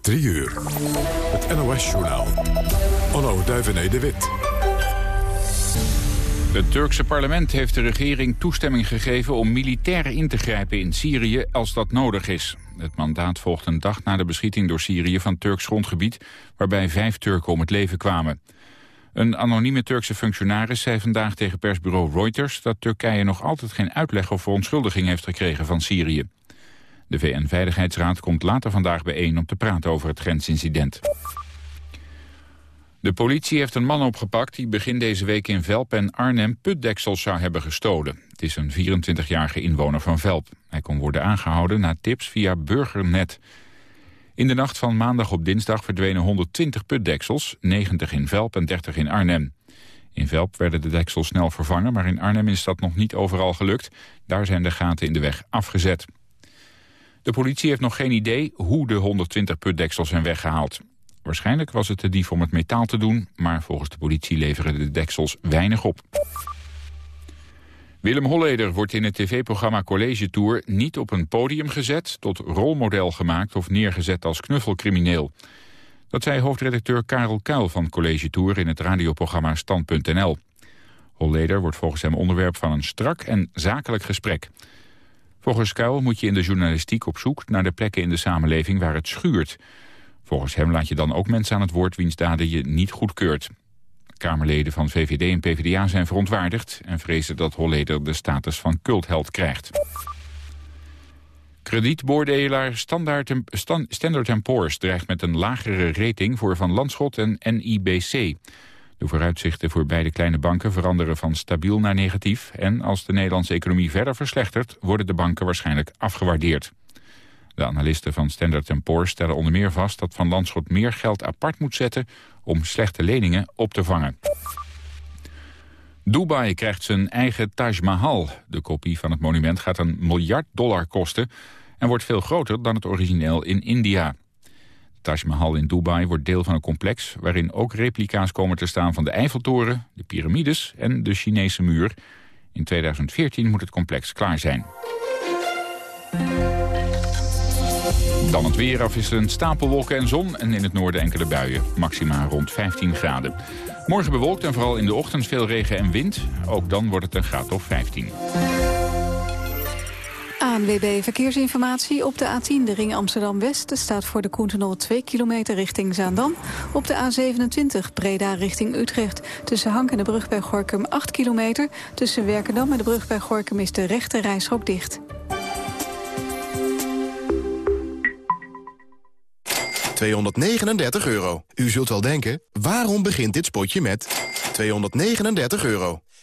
3 uur. Het NOS-journaal. Onno Duivené de Wit. Het Turkse parlement heeft de regering toestemming gegeven om militair in te grijpen in Syrië als dat nodig is. Het mandaat volgt een dag na de beschieting door Syrië van Turks grondgebied, waarbij vijf Turken om het leven kwamen. Een anonieme Turkse functionaris zei vandaag tegen persbureau Reuters dat Turkije nog altijd geen uitleg of verontschuldiging heeft gekregen van Syrië. De VN-veiligheidsraad komt later vandaag bijeen om te praten over het grensincident. De politie heeft een man opgepakt die begin deze week in Velp en Arnhem putdeksels zou hebben gestolen. Het is een 24-jarige inwoner van Velp. Hij kon worden aangehouden na tips via Burgernet. In de nacht van maandag op dinsdag verdwenen 120 putdeksels, 90 in Velp en 30 in Arnhem. In Velp werden de deksels snel vervangen, maar in Arnhem is dat nog niet overal gelukt. Daar zijn de gaten in de weg afgezet. De politie heeft nog geen idee hoe de 120 putdeksels zijn weggehaald. Waarschijnlijk was het de dief om het metaal te doen, maar volgens de politie leveren de deksels weinig op. Willem Holleder wordt in het tv-programma College Tour niet op een podium gezet, tot rolmodel gemaakt of neergezet als knuffelcrimineel. Dat zei hoofdredacteur Karel Kuil van College Tour in het radioprogramma Stand.nl. Holleder wordt volgens hem onderwerp van een strak en zakelijk gesprek. Volgens Kuil moet je in de journalistiek op zoek naar de plekken in de samenleving waar het schuurt. Volgens hem laat je dan ook mensen aan het woord wiens daden je niet goedkeurt. Kamerleden van VVD en PvdA zijn verontwaardigd... en vrezen dat Holleder de status van cultheld krijgt. Kredietbeoordelaar Standard, Standard Poor's dreigt met een lagere rating voor Van Landschot en NIBC. De vooruitzichten voor beide kleine banken veranderen van stabiel naar negatief... en als de Nederlandse economie verder verslechtert... worden de banken waarschijnlijk afgewaardeerd. De analisten van Standard Poor's stellen onder meer vast dat Van Landschot meer geld apart moet zetten om slechte leningen op te vangen. Dubai krijgt zijn eigen Taj Mahal. De kopie van het monument gaat een miljard dollar kosten... en wordt veel groter dan het origineel in India. Taj Mahal in Dubai wordt deel van een complex... waarin ook replica's komen te staan van de Eiffeltoren, de piramides en de Chinese muur. In 2014 moet het complex klaar zijn. Dan het weer afwisselend stapelwolken en zon en in het noorden enkele buien. Maxima rond 15 graden. Morgen bewolkt en vooral in de ochtend veel regen en wind. Ook dan wordt het een graad of 15. ANWB Verkeersinformatie op de A10, de ring Amsterdam-West. staat voor de Koentenol 2 kilometer richting Zaandam. Op de A27 Breda richting Utrecht. Tussen Hank en de brug bij Gorkum 8 kilometer. Tussen Werkendam en de brug bij Gorkum is de rechte reishok dicht. 239 euro. U zult wel denken, waarom begint dit spotje met 239 euro?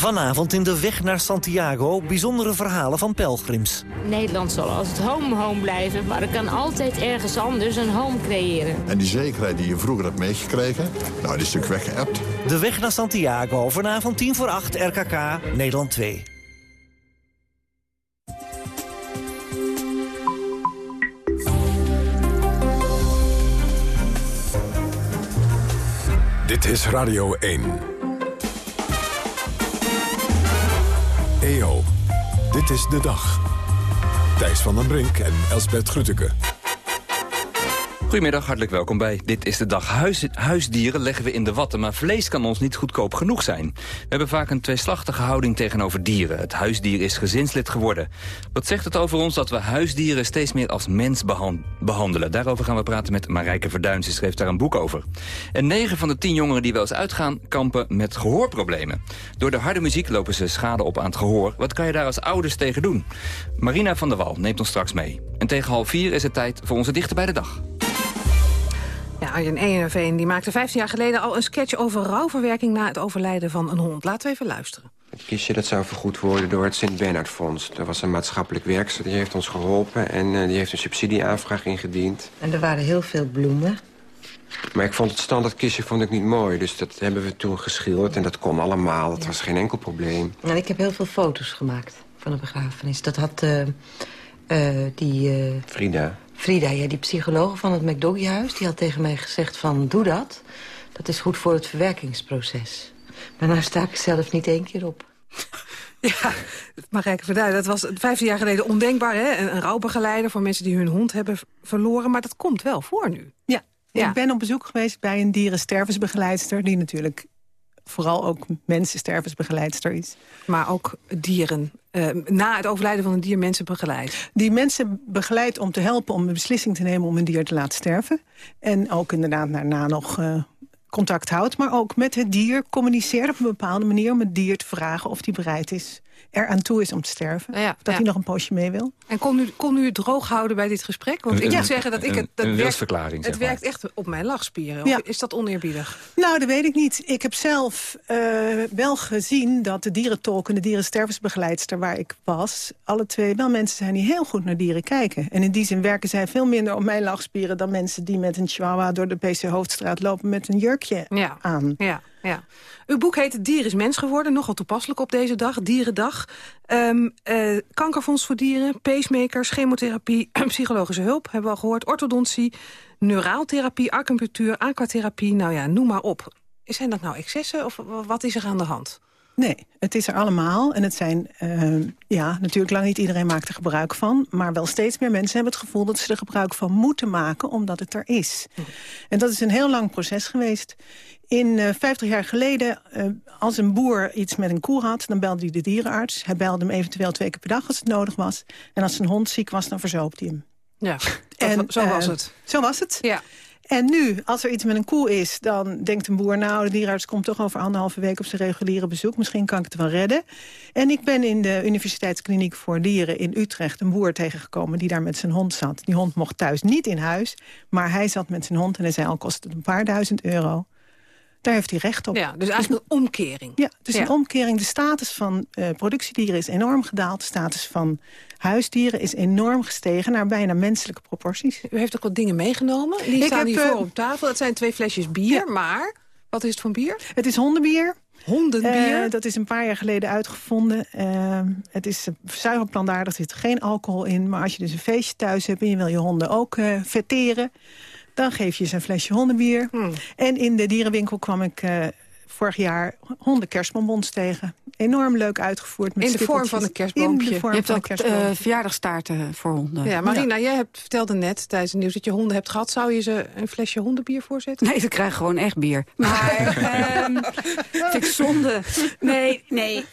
Vanavond in de weg naar Santiago bijzondere verhalen van pelgrims. Nederland zal als het home home blijven, maar er kan altijd ergens anders een home creëren. En die zekerheid die je vroeger hebt meegekregen, nou die is natuurlijk weggeëpt. De weg naar Santiago, vanavond 10 voor 8 RKK, Nederland 2. Dit is Radio 1. Dit is de dag. Thijs van den Brink en Elsbert Grütke. Goedemiddag, hartelijk welkom bij Dit is de Dag. Huis, huisdieren leggen we in de watten, maar vlees kan ons niet goedkoop genoeg zijn. We hebben vaak een tweeslachtige houding tegenover dieren. Het huisdier is gezinslid geworden. Wat zegt het over ons dat we huisdieren steeds meer als mens behandelen? Daarover gaan we praten met Marijke Verduin, ze schreef daar een boek over. En negen van de tien jongeren die wel eens uitgaan, kampen met gehoorproblemen. Door de harde muziek lopen ze schade op aan het gehoor. Wat kan je daar als ouders tegen doen? Marina van der Wal neemt ons straks mee. En tegen half vier is het tijd voor onze dichter bij de dag. Ja, Arjen Eenenveen die maakte 15 jaar geleden al een sketch over rouwverwerking... na het overlijden van een hond. Laten we even luisteren. Het kistje dat zou vergoed worden door het Sint-Bernard Fonds. Dat was een maatschappelijk werkster, die heeft ons geholpen... en uh, die heeft een subsidieaanvraag ingediend. En er waren heel veel bloemen. Maar ik vond het standaardkistje vond ik niet mooi. Dus dat hebben we toen geschilderd en dat kon allemaal. Dat was geen enkel probleem. En ik heb heel veel foto's gemaakt van de begrafenis. Dat had uh, uh, die... Frida. Frida, ja, die psycholoog van het McDoggy-huis... die had tegen mij gezegd van, doe dat. Dat is goed voor het verwerkingsproces. Maar nou sta ik zelf niet één keer op. Ja, Marijke Verduin, dat was 15 jaar geleden ondenkbaar. Hè? Een, een rouwbegeleider voor mensen die hun hond hebben verloren. Maar dat komt wel voor nu. Ja, ja. ik ben op bezoek geweest bij een dierenstervensbegeleidster... die natuurlijk vooral ook mensenstervensbegeleidster is. Maar ook dieren. Uh, na het overlijden van een dier mensen begeleid. Die mensen begeleidt om te helpen om een beslissing te nemen... om een dier te laten sterven. En ook inderdaad daarna nog uh, contact houdt. Maar ook met het dier communiceert op een bepaalde manier... om het dier te vragen of die bereid is er aan toe is om te sterven. Ja, dat hij nog een poosje mee wil. En kon u, kon u het droog houden bij dit gesprek? Want ik moet zeggen dat ik het... Dat een werkt, het werkt echt op mijn lachspieren. Of is dat oneerbiedig? Nou, dat weet ik niet. Ik heb zelf uh, wel gezien dat de dierentolk en de dierenstervensbegeleidster waar ik was... alle twee wel mensen zijn die heel goed naar dieren kijken. En in die zin werken zij veel minder op mijn lachspieren... dan mensen die met een chihuahua door de PC Hoofdstraat lopen met een jurkje ja. aan. Ja, ja. Uw boek heet Dier is mens geworden, nogal toepasselijk op deze dag, Dierendag. Um, uh, kankerfonds voor dieren, pacemakers, chemotherapie, psychologische hulp, hebben we al gehoord, orthodontie, neuraaltherapie, acupunctuur, aquatherapie, nou ja, noem maar op. Zijn dat nou excessen of wat is er aan de hand? Nee, het is er allemaal. En het zijn, uh, ja, natuurlijk lang niet iedereen maakt er gebruik van. Maar wel steeds meer mensen hebben het gevoel dat ze er gebruik van moeten maken. Omdat het er is. Hm. En dat is een heel lang proces geweest. In uh, 50 jaar geleden, uh, als een boer iets met een koe had... dan belde hij de dierenarts. Hij belde hem eventueel twee keer per dag als het nodig was. En als zijn hond ziek was, dan verzoopt hij hem. Ja, en, zo was het. Zo was het. Ja. En nu, als er iets met een koe is, dan denkt een boer... nou, de dierenarts komt toch over anderhalve week op zijn reguliere bezoek. Misschien kan ik het wel redden. En ik ben in de Universiteitskliniek voor Dieren in Utrecht... een boer tegengekomen die daar met zijn hond zat. Die hond mocht thuis niet in huis, maar hij zat met zijn hond... en hij zei al, kost het een paar duizend euro. Daar heeft hij recht op. Ja, dus eigenlijk een omkering. Ja, dus ja. een omkering. De status van uh, productiedieren is enorm gedaald. De status van huisdieren is enorm gestegen naar bijna menselijke proporties. U heeft ook wat dingen meegenomen. Die Ik staan heb, hier voor op tafel. Dat zijn twee flesjes bier, ja. maar wat is het voor bier? Het is hondenbier. Hondenbier? Uh, dat is een paar jaar geleden uitgevonden. Uh, het is zuiverplantaardig, er zit geen alcohol in. Maar als je dus een feestje thuis hebt en je wil je honden ook uh, verteren... dan geef je ze een flesje hondenbier. Hmm. En in de dierenwinkel kwam ik vorig jaar hondenkerstbonbons tegen. Enorm leuk uitgevoerd. Met in de vorm van een kerstboompje. je hebt ook uh, verjaardagstaarten voor honden. Ja, Marina, ja. jij hebt, vertelde net tijdens het nieuws dat je honden hebt gehad. Zou je ze een flesje hondenbier voorzetten? Nee, ze krijgen gewoon echt bier. Maar um, vind ik zonde. Nee, nee.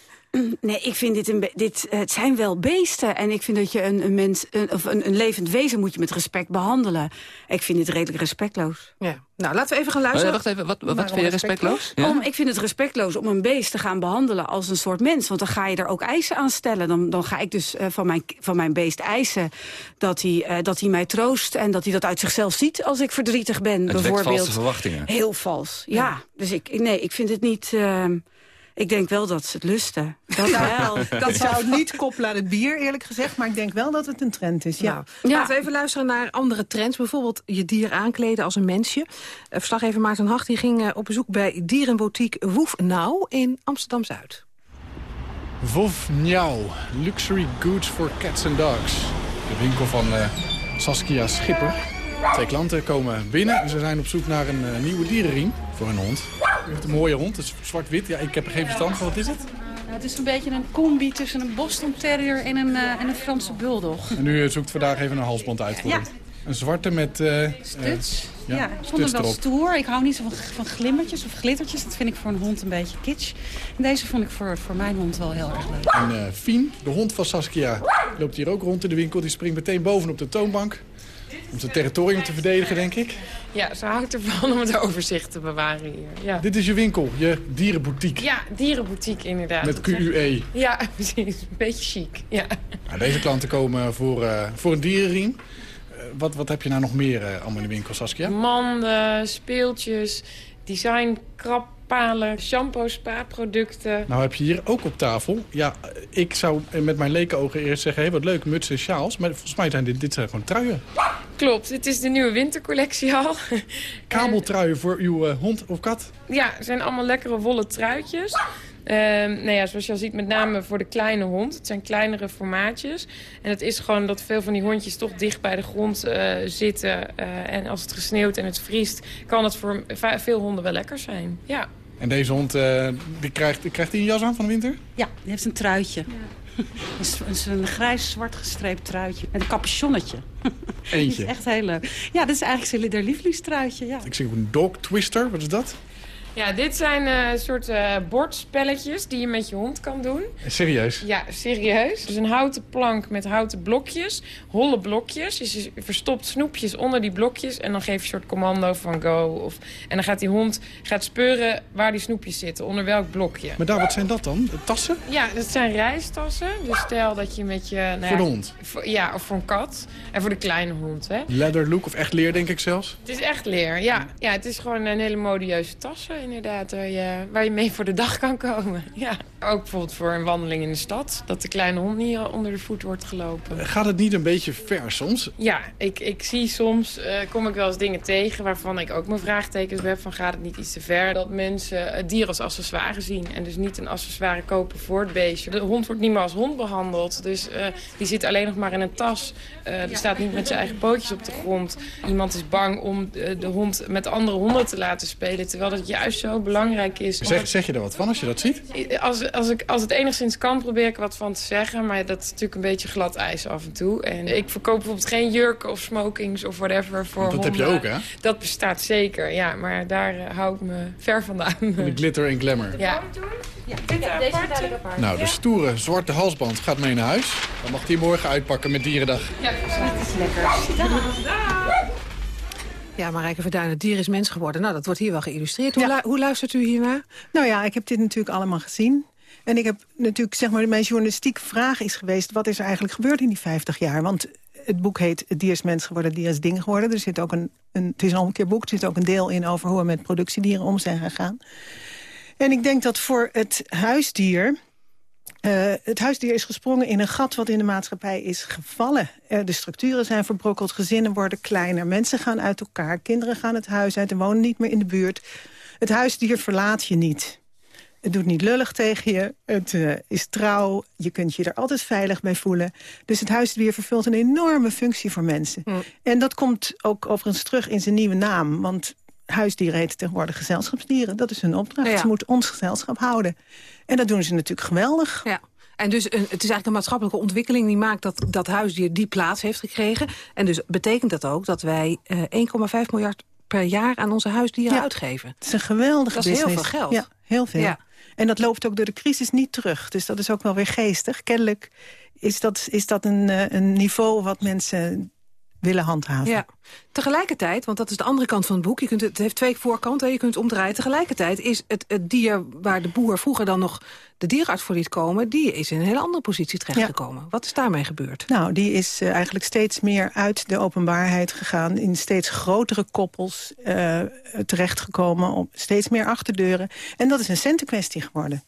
Nee, ik vind dit een. Dit, het zijn wel beesten. En ik vind dat je een, een mens. Een, of een, een levend wezen moet je met respect behandelen. Ik vind dit redelijk respectloos. Ja. Nou, laten we even gaan luisteren. Oh, wacht even, wat, wat vind je respectloos? Ja? Om, ik vind het respectloos om een beest te gaan behandelen als een soort mens. Want dan ga je er ook eisen aan stellen. Dan, dan ga ik dus uh, van, mijn, van mijn beest eisen dat hij, uh, dat hij mij troost... en dat hij dat uit zichzelf ziet als ik verdrietig ben, het bijvoorbeeld. valse verwachtingen. Heel vals, ja. ja. Dus ik, nee, ik vind het niet... Uh, ik denk wel dat ze het lusten. Dat wel. dat zou niet koppelen aan het bier, eerlijk gezegd. Maar ik denk wel dat het een trend is, ja. Nou, ja. Laten we even luisteren naar andere trends. Bijvoorbeeld je dier aankleden als een mensje. Verslaggever Maarten Hacht die ging op bezoek bij dierenboutique Woef Nou in Amsterdam-Zuid. Woef Nou, luxury goods for cats and dogs. De winkel van uh, Saskia Schipper. Twee klanten komen binnen en ze zijn op zoek naar een uh, nieuwe dierenriem voor hun hond. U heeft een mooie hond, het is zwart-wit. Ja, ik heb er geen verstand van. Wat is het? Nou, het is een beetje een combi tussen een Boston Terrier en een, uh, en een Franse Bulldog. En u zoekt vandaag even een halsband uit voor Ja, Een zwarte met... Uh, stuts. Uh, ja, ik vond hem wel stoer. Ik hou niet zo van, van glimmertjes of glittertjes. Dat vind ik voor een hond een beetje kitsch. En deze vond ik voor, voor mijn hond wel heel erg leuk. En Fien, de hond van Saskia, loopt hier ook rond in de winkel. Die springt meteen bovenop de toonbank. Om zijn territorium te verdedigen, denk ik. Ja, ze houdt ervan om het overzicht te bewaren hier. Ja. Dit is je winkel, je dierenboutique. Ja, dierenboutique inderdaad. Met QUE. Ja, precies. Een beetje chic. Ja. Nou, deze klanten komen voor, uh, voor een dierenriem. Uh, wat, wat heb je nou nog meer uh, allemaal in de winkel, Saskia? Manden, speeltjes, design, krap palen, shampoo, spa-producten. Nou heb je hier ook op tafel. Ja, ik zou met mijn lekenogen eerst zeggen... Hé, wat leuk, mutsen en sjaals. Maar volgens mij zijn dit, dit zijn gewoon truien. Klopt, het is de nieuwe wintercollectie al. Kabeltruien voor uw uh, hond of kat? Ja, het zijn allemaal lekkere wollen truitjes. Uh, nou ja, zoals je al ziet, met name voor de kleine hond. Het zijn kleinere formaatjes. En het is gewoon dat veel van die hondjes toch dicht bij de grond uh, zitten. Uh, en als het gesneeuwd en het vriest, kan het voor veel honden wel lekker zijn. Ja. En deze hond, die krijgt, krijgt hij een jas aan van de winter? Ja, die heeft een truitje. Ja. Is een grijs-zwart gestreept truitje. Met een capuchonnetje. Eentje? is echt heel leuk. Ja, dat is eigenlijk zijn lievelingstruitje. Ja. Ik zie ook een dog twister. Wat is dat? Ja, dit zijn een uh, soort uh, bordspelletjes die je met je hond kan doen. Serieus? Ja, serieus. Dus een houten plank met houten blokjes, holle blokjes. Dus je verstopt snoepjes onder die blokjes en dan geef je een soort commando van go. Of, en dan gaat die hond gaat speuren waar die snoepjes zitten, onder welk blokje. Maar daar, wat zijn dat dan? Tassen? Ja, dat zijn reistassen. Dus stel dat je met je... Nou voor de hond? Voor, ja, of voor een kat. En voor de kleine hond, hè. Leather look of echt leer, denk ik zelfs? Het is echt leer, ja. Ja, het is gewoon een hele modieuze tassen inderdaad, waar je, waar je mee voor de dag kan komen. Ja. Ook bijvoorbeeld voor een wandeling in de stad. Dat de kleine hond niet onder de voet wordt gelopen. Gaat het niet een beetje ver soms? Ja, ik, ik zie soms, uh, kom ik wel eens dingen tegen... waarvan ik ook mijn vraagtekens heb van gaat het niet iets te ver... dat mensen het dier als accessoire zien. En dus niet een accessoire kopen voor het beestje. De hond wordt niet meer als hond behandeld. Dus uh, die zit alleen nog maar in een tas. Uh, die staat niet met zijn eigen pootjes op de grond. Iemand is bang om de, de hond met andere honden te laten spelen. Terwijl dat juist zo belangrijk is. Zeg, zeg je er wat van als je dat ziet? Als, als, ik, als het enigszins kan, probeer ik er wat van te zeggen. Maar dat is natuurlijk een beetje glad ijs af en toe. En ik verkoop bijvoorbeeld geen jurken of smokings of whatever voor Want dat honden. heb je ook, hè? Dat bestaat zeker, ja. Maar daar uh, hou ik me ver vandaan. De glitter en glamour. Ja. Ja, ja deze dadelijk apart. Nou, de stoere zwarte halsband gaat mee naar huis. Dan mag die morgen uitpakken met Dierendag. Ja, dat is lekker. Ja, Marijke Verduin, het dier is mens geworden. Nou, dat wordt hier wel geïllustreerd. Hoe, lu hoe luistert u hiernaar? Nou ja, ik heb dit natuurlijk allemaal gezien. En ik heb natuurlijk, zeg maar, mijn journalistieke vraag is geweest... wat is er eigenlijk gebeurd in die 50 jaar? Want het boek heet Het dier is mens geworden, het dier is ding geworden. Er zit ook een, een, het is al een keer boek, er zit ook een deel in... over hoe we met productiedieren om zijn gegaan. En ik denk dat voor het huisdier... Uh, het huisdier is gesprongen in een gat wat in de maatschappij is gevallen. Uh, de structuren zijn verbrokkeld, gezinnen worden kleiner... mensen gaan uit elkaar, kinderen gaan het huis uit... en wonen niet meer in de buurt. Het huisdier verlaat je niet. Het doet niet lullig tegen je, het uh, is trouw, je kunt je er altijd veilig bij voelen. Dus het huisdier vervult een enorme functie voor mensen. Mm. En dat komt ook overigens terug in zijn nieuwe naam, want huisdieren heten tegenwoordig gezelschapsdieren. Dat is hun opdracht. Ja. Ze moeten ons gezelschap houden. En dat doen ze natuurlijk geweldig. Ja. En dus een, het is eigenlijk een maatschappelijke ontwikkeling die maakt dat dat huisdier die plaats heeft gekregen. En dus betekent dat ook dat wij uh, 1,5 miljard per jaar aan onze huisdieren ja. uitgeven. Het is een geweldige Dat is business. heel veel geld. Ja, heel veel. Ja. En dat loopt ook door de crisis niet terug. Dus dat is ook wel weer geestig. Kennelijk is dat, is dat een, een niveau wat mensen willen handhaven. Ja. Tegelijkertijd, want dat is de andere kant van het boek... Je kunt het, het heeft twee voorkanten, je kunt het omdraaien. Tegelijkertijd is het, het dier waar de boer vroeger dan nog de dierenarts voor liet komen... die is in een hele andere positie terechtgekomen. Ja. Wat is daarmee gebeurd? Nou, die is uh, eigenlijk steeds meer uit de openbaarheid gegaan... in steeds grotere koppels uh, terechtgekomen, op steeds meer achterdeuren. En dat is een centenkwestie geworden.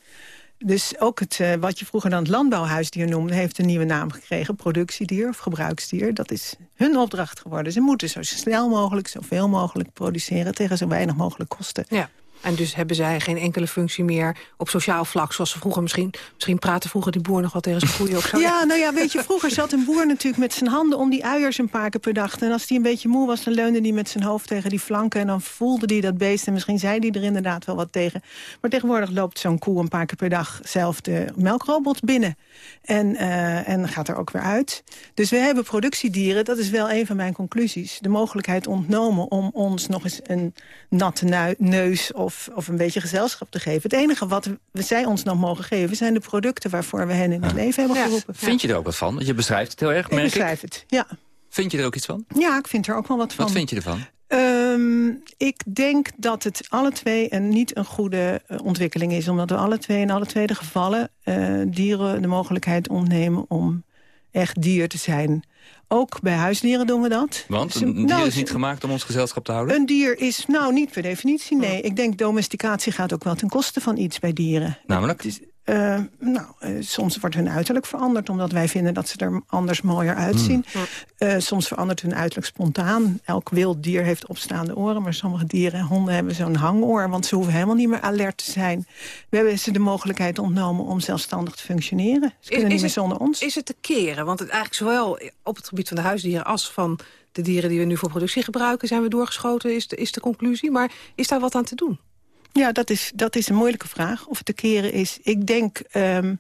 Dus ook het, uh, wat je vroeger dan het landbouwhuisdier noemde... heeft een nieuwe naam gekregen, productiedier of gebruiksdier. Dat is hun opdracht geworden. Ze moeten zo snel mogelijk, zoveel mogelijk produceren... tegen zo weinig mogelijk kosten. Ja. En dus hebben zij geen enkele functie meer op sociaal vlak... zoals ze vroeger misschien... Misschien praten vroeger die boer nog wel tegen zijn koeien of zo. Ja, nou ja, weet je, vroeger zat een boer natuurlijk met zijn handen... om die uiers een paar keer per dag. En als hij een beetje moe was, dan leunde hij met zijn hoofd tegen die flanken... en dan voelde hij dat beest en misschien zei hij er inderdaad wel wat tegen. Maar tegenwoordig loopt zo'n koe een paar keer per dag... zelf de melkrobot binnen en, uh, en gaat er ook weer uit. Dus we hebben productiedieren, dat is wel een van mijn conclusies. De mogelijkheid ontnomen om ons nog eens een natte neus... of, of een beetje gezelschap te geven. Het enige wat we, zij ons nog mogen geven... zijn de producten waarvoor we hen in het leven hebben geroepen. Vind je er ook wat van? Want je beschrijft het heel erg, merk ik. beschrijf het, ja. Vind je er ook iets van? Ja, ik vind er ook wel wat van. Wat vind je ervan? Um, ik denk dat het alle twee een niet een goede uh, ontwikkeling is. Omdat we alle twee in alle twee de gevallen uh, dieren de mogelijkheid ontnemen om echt dier te zijn. Ook bij huisdieren doen we dat. Want een dier nou, is niet gemaakt om ons gezelschap te houden? Een dier is, nou niet per definitie, nee. Ik denk domesticatie gaat ook wel ten koste van iets bij dieren. Namelijk? Uh, nou, uh, soms wordt hun uiterlijk veranderd... omdat wij vinden dat ze er anders mooier uitzien. Mm. Uh, soms verandert hun uiterlijk spontaan. Elk wild dier heeft opstaande oren... maar sommige dieren en honden hebben zo'n hangoor... want ze hoeven helemaal niet meer alert te zijn. We hebben ze de mogelijkheid ontnomen om zelfstandig te functioneren. Ze kunnen is, niet meer zonder ons. Is het te keren? Want het eigenlijk zowel op het gebied van de huisdieren... als van de dieren die we nu voor productie gebruiken... zijn we doorgeschoten, is de, is de conclusie. Maar is daar wat aan te doen? Ja, dat is, dat is een moeilijke vraag. Of het te keren is. Ik denk um,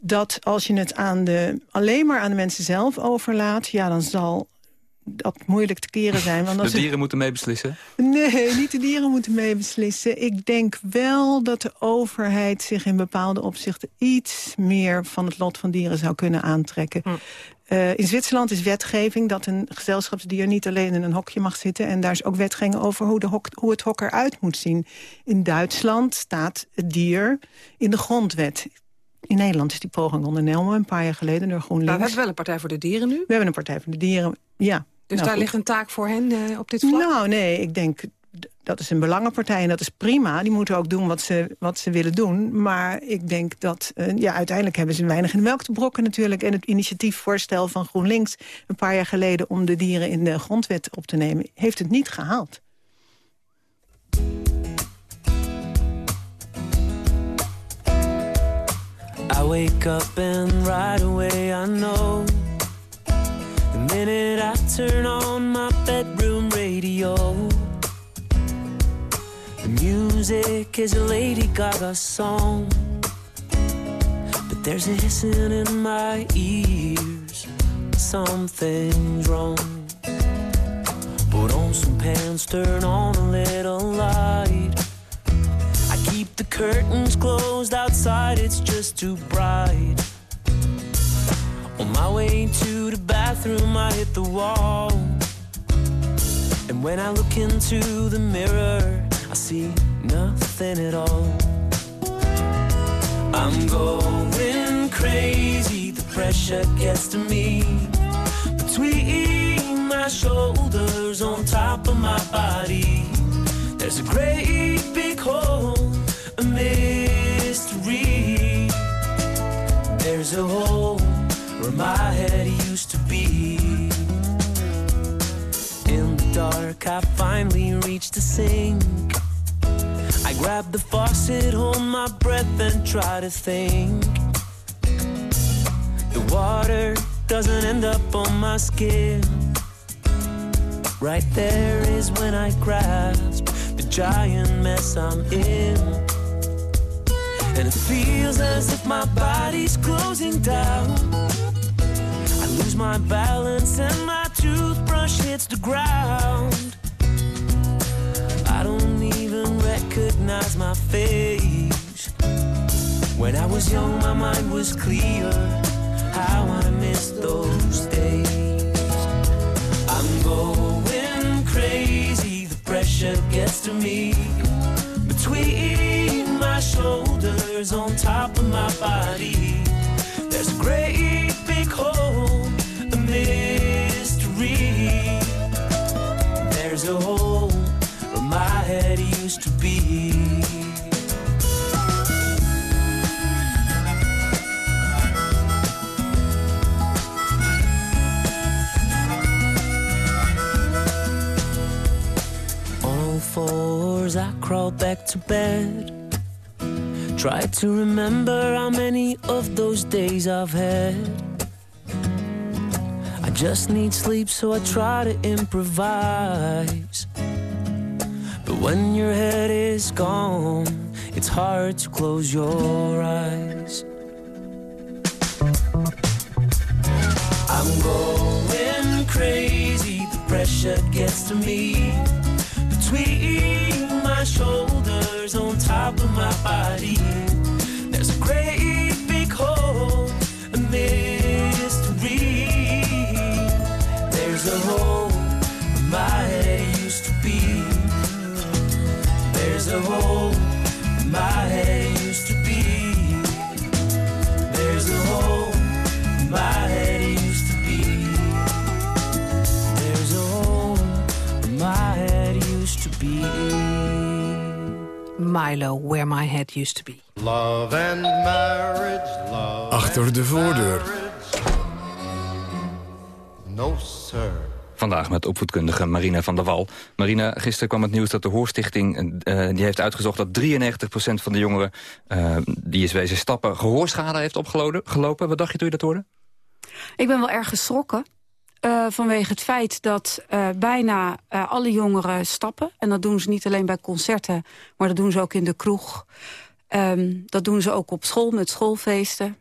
dat als je het aan de, alleen maar aan de mensen zelf overlaat... ja, dan zal dat moeilijk te keren zijn. Want als de dieren moeten meebeslissen? Nee, niet de dieren moeten meebeslissen. Ik denk wel dat de overheid zich in bepaalde opzichten... iets meer van het lot van dieren zou kunnen aantrekken. Hm. Uh, in Zwitserland is wetgeving dat een gezelschapsdier niet alleen in een hokje mag zitten. En daar is ook wetgeving over hoe, de hok, hoe het hok eruit moet zien. In Duitsland staat het dier in de grondwet. In Nederland is die poging ondernomen een paar jaar geleden door GroenLinks. Maar we hebben wel een Partij voor de Dieren nu? We hebben een Partij voor de Dieren, ja. Dus nou, daar ligt een taak voor hen uh, op dit vlak? Nou, nee, ik denk dat is een belangenpartij en dat is prima. Die moeten ook doen wat ze, wat ze willen doen. Maar ik denk dat, uh, ja, uiteindelijk hebben ze weinig in de melk te brokken natuurlijk. En het initiatiefvoorstel van GroenLinks een paar jaar geleden... om de dieren in de grondwet op te nemen, heeft het niet gehaald. I wake up and right away I know The minute I turn on music is a Lady Gaga song. But there's a hissing in my ears. Something's wrong. Put on some pants, turn on a little light. I keep the curtains closed outside, it's just too bright. On my way to the bathroom, I hit the wall. And when I look into the mirror, I see nothing at all. I'm going crazy, the pressure gets to me. Between my shoulders, on top of my body, there's a great big hole, a mystery. There's a hole where my head used to be. In the dark, I finally reached the sink. I grab the faucet, hold my breath, and try to think. The water doesn't end up on my skin. Right there is when I grasp the giant mess I'm in. And it feels as if my body's closing down. I lose my balance and my toothbrush hits the ground. Recognize my face. When I was young, my mind was clear. How I miss those days. I'm going crazy, the pressure gets to me. Between my shoulders, on top of my body, crawled back to bed. Try to remember how many of those days I've had. I just need sleep, so I try to improvise. But when your head is gone, it's hard to close your eyes. I'm going crazy, the pressure gets to me. Between shoulders, on top of my body, there's a great big hole, a mystery. There's a hole where my head used to be. There's a hole Milo, Where My Head Used To Be. Love and marriage, love Achter de voordeur. No, sir. Vandaag met opvoedkundige Marina van der Wal. Marina, gisteren kwam het nieuws dat de Hoorstichting... eh, die heeft uitgezocht dat 93% van de jongeren... eh, die is wezen stappen gehoorschade heeft opgelopen. Gelopen. Wat dacht je toen je dat hoorde? Ik ben wel erg geschrokken. Eh, vanwege het feit dat eh, bijna eh, alle jongeren stappen. En dat doen ze niet alleen bij concerten, maar dat doen ze ook in de kroeg. Ehm, dat doen ze ook op school met schoolfeesten.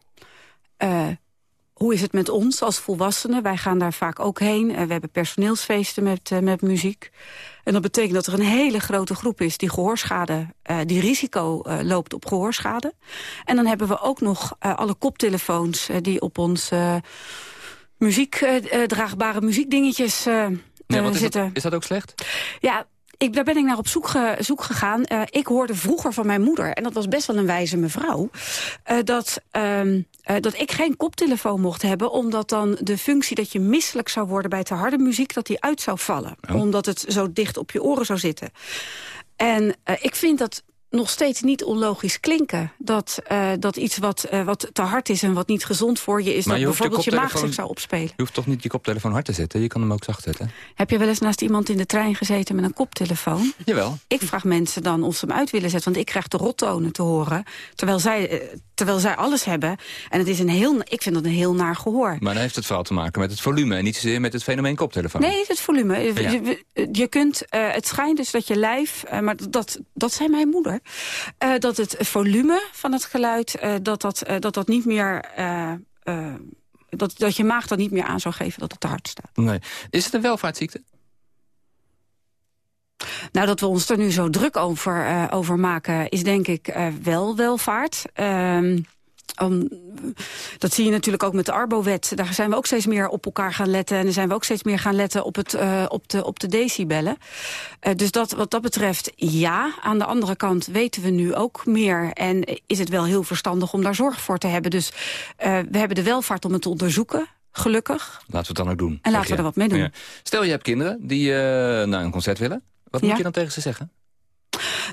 Hoe is het met ons als volwassenen? Wij gaan daar vaak ook heen. We hebben personeelsfeesten met, met muziek. En dat betekent dat er een hele grote groep is die gehoorschade, eh, die risico loopt op gehoorschade. En dan hebben we ook nog alle koptelefoons die op ons muziek, eh, eh, draagbare muziekdingetjes Nee, eh, wat is, zitten. dat, is dat ook slecht? Ja, ik, daar ben ik naar op zoek, ge- zoek gegaan. Ik hoorde vroeger van mijn moeder, en dat was best wel een wijze mevrouw... dat, ehm, eh, dat ik geen koptelefoon mocht hebben... omdat dan de functie dat je misselijk zou worden bij te harde muziek... dat die uit zou vallen, Oh. omdat het zo dicht op je oren zou zitten. En ik vind dat nog steeds niet onlogisch klinken. Dat, eh, dat iets wat, eh, wat te hard is en wat niet gezond voor je is... Maar dat je bijvoorbeeld je maag zich zou opspelen. Je hoeft toch niet je koptelefoon hard te zetten? Je kan hem ook zacht zetten. Heb je wel eens naast iemand in de trein gezeten met een koptelefoon? Jawel. Ik vraag mensen dan of ze hem uit willen zetten. Want ik krijg de rottonen te horen. Terwijl zij, eh, terwijl zij alles hebben. En het is een heel, ik vind dat een heel naar gehoor. Maar dan heeft het vooral te maken met het volume... en niet zozeer met het fenomeen koptelefoon. Nee, het volume. Ja. Je, je kunt, het schijnt dus dat je lijf, maar dat, dat zei mijn moeder... eh, dat het volume van het geluid, eh, dat, dat, eh, dat dat niet meer... dat, dat je maag dan niet meer aan zou geven dat het te hard staat. Nee. Is het een welvaartsziekte? Nou, dat we ons er nu zo druk over, over maken, is denk ik wel welvaart. Ehm, dat zie je natuurlijk ook met de Arbo-wet. Daar zijn we ook steeds meer op elkaar gaan letten. En dan zijn we ook steeds meer gaan letten op, het, eh, op, de, op de decibellen. Eh, dus dat, wat dat betreft, ja. Aan de andere kant weten we nu ook meer. En is het wel heel verstandig om daar zorg voor te hebben. Dus eh, we hebben de welvaart om het te onderzoeken. Gelukkig. Laten we het dan ook doen. En laten we er wat mee doen. Ja. Stel je hebt kinderen die eh, naar een concert willen. Wat Ja. moet je dan tegen ze zeggen?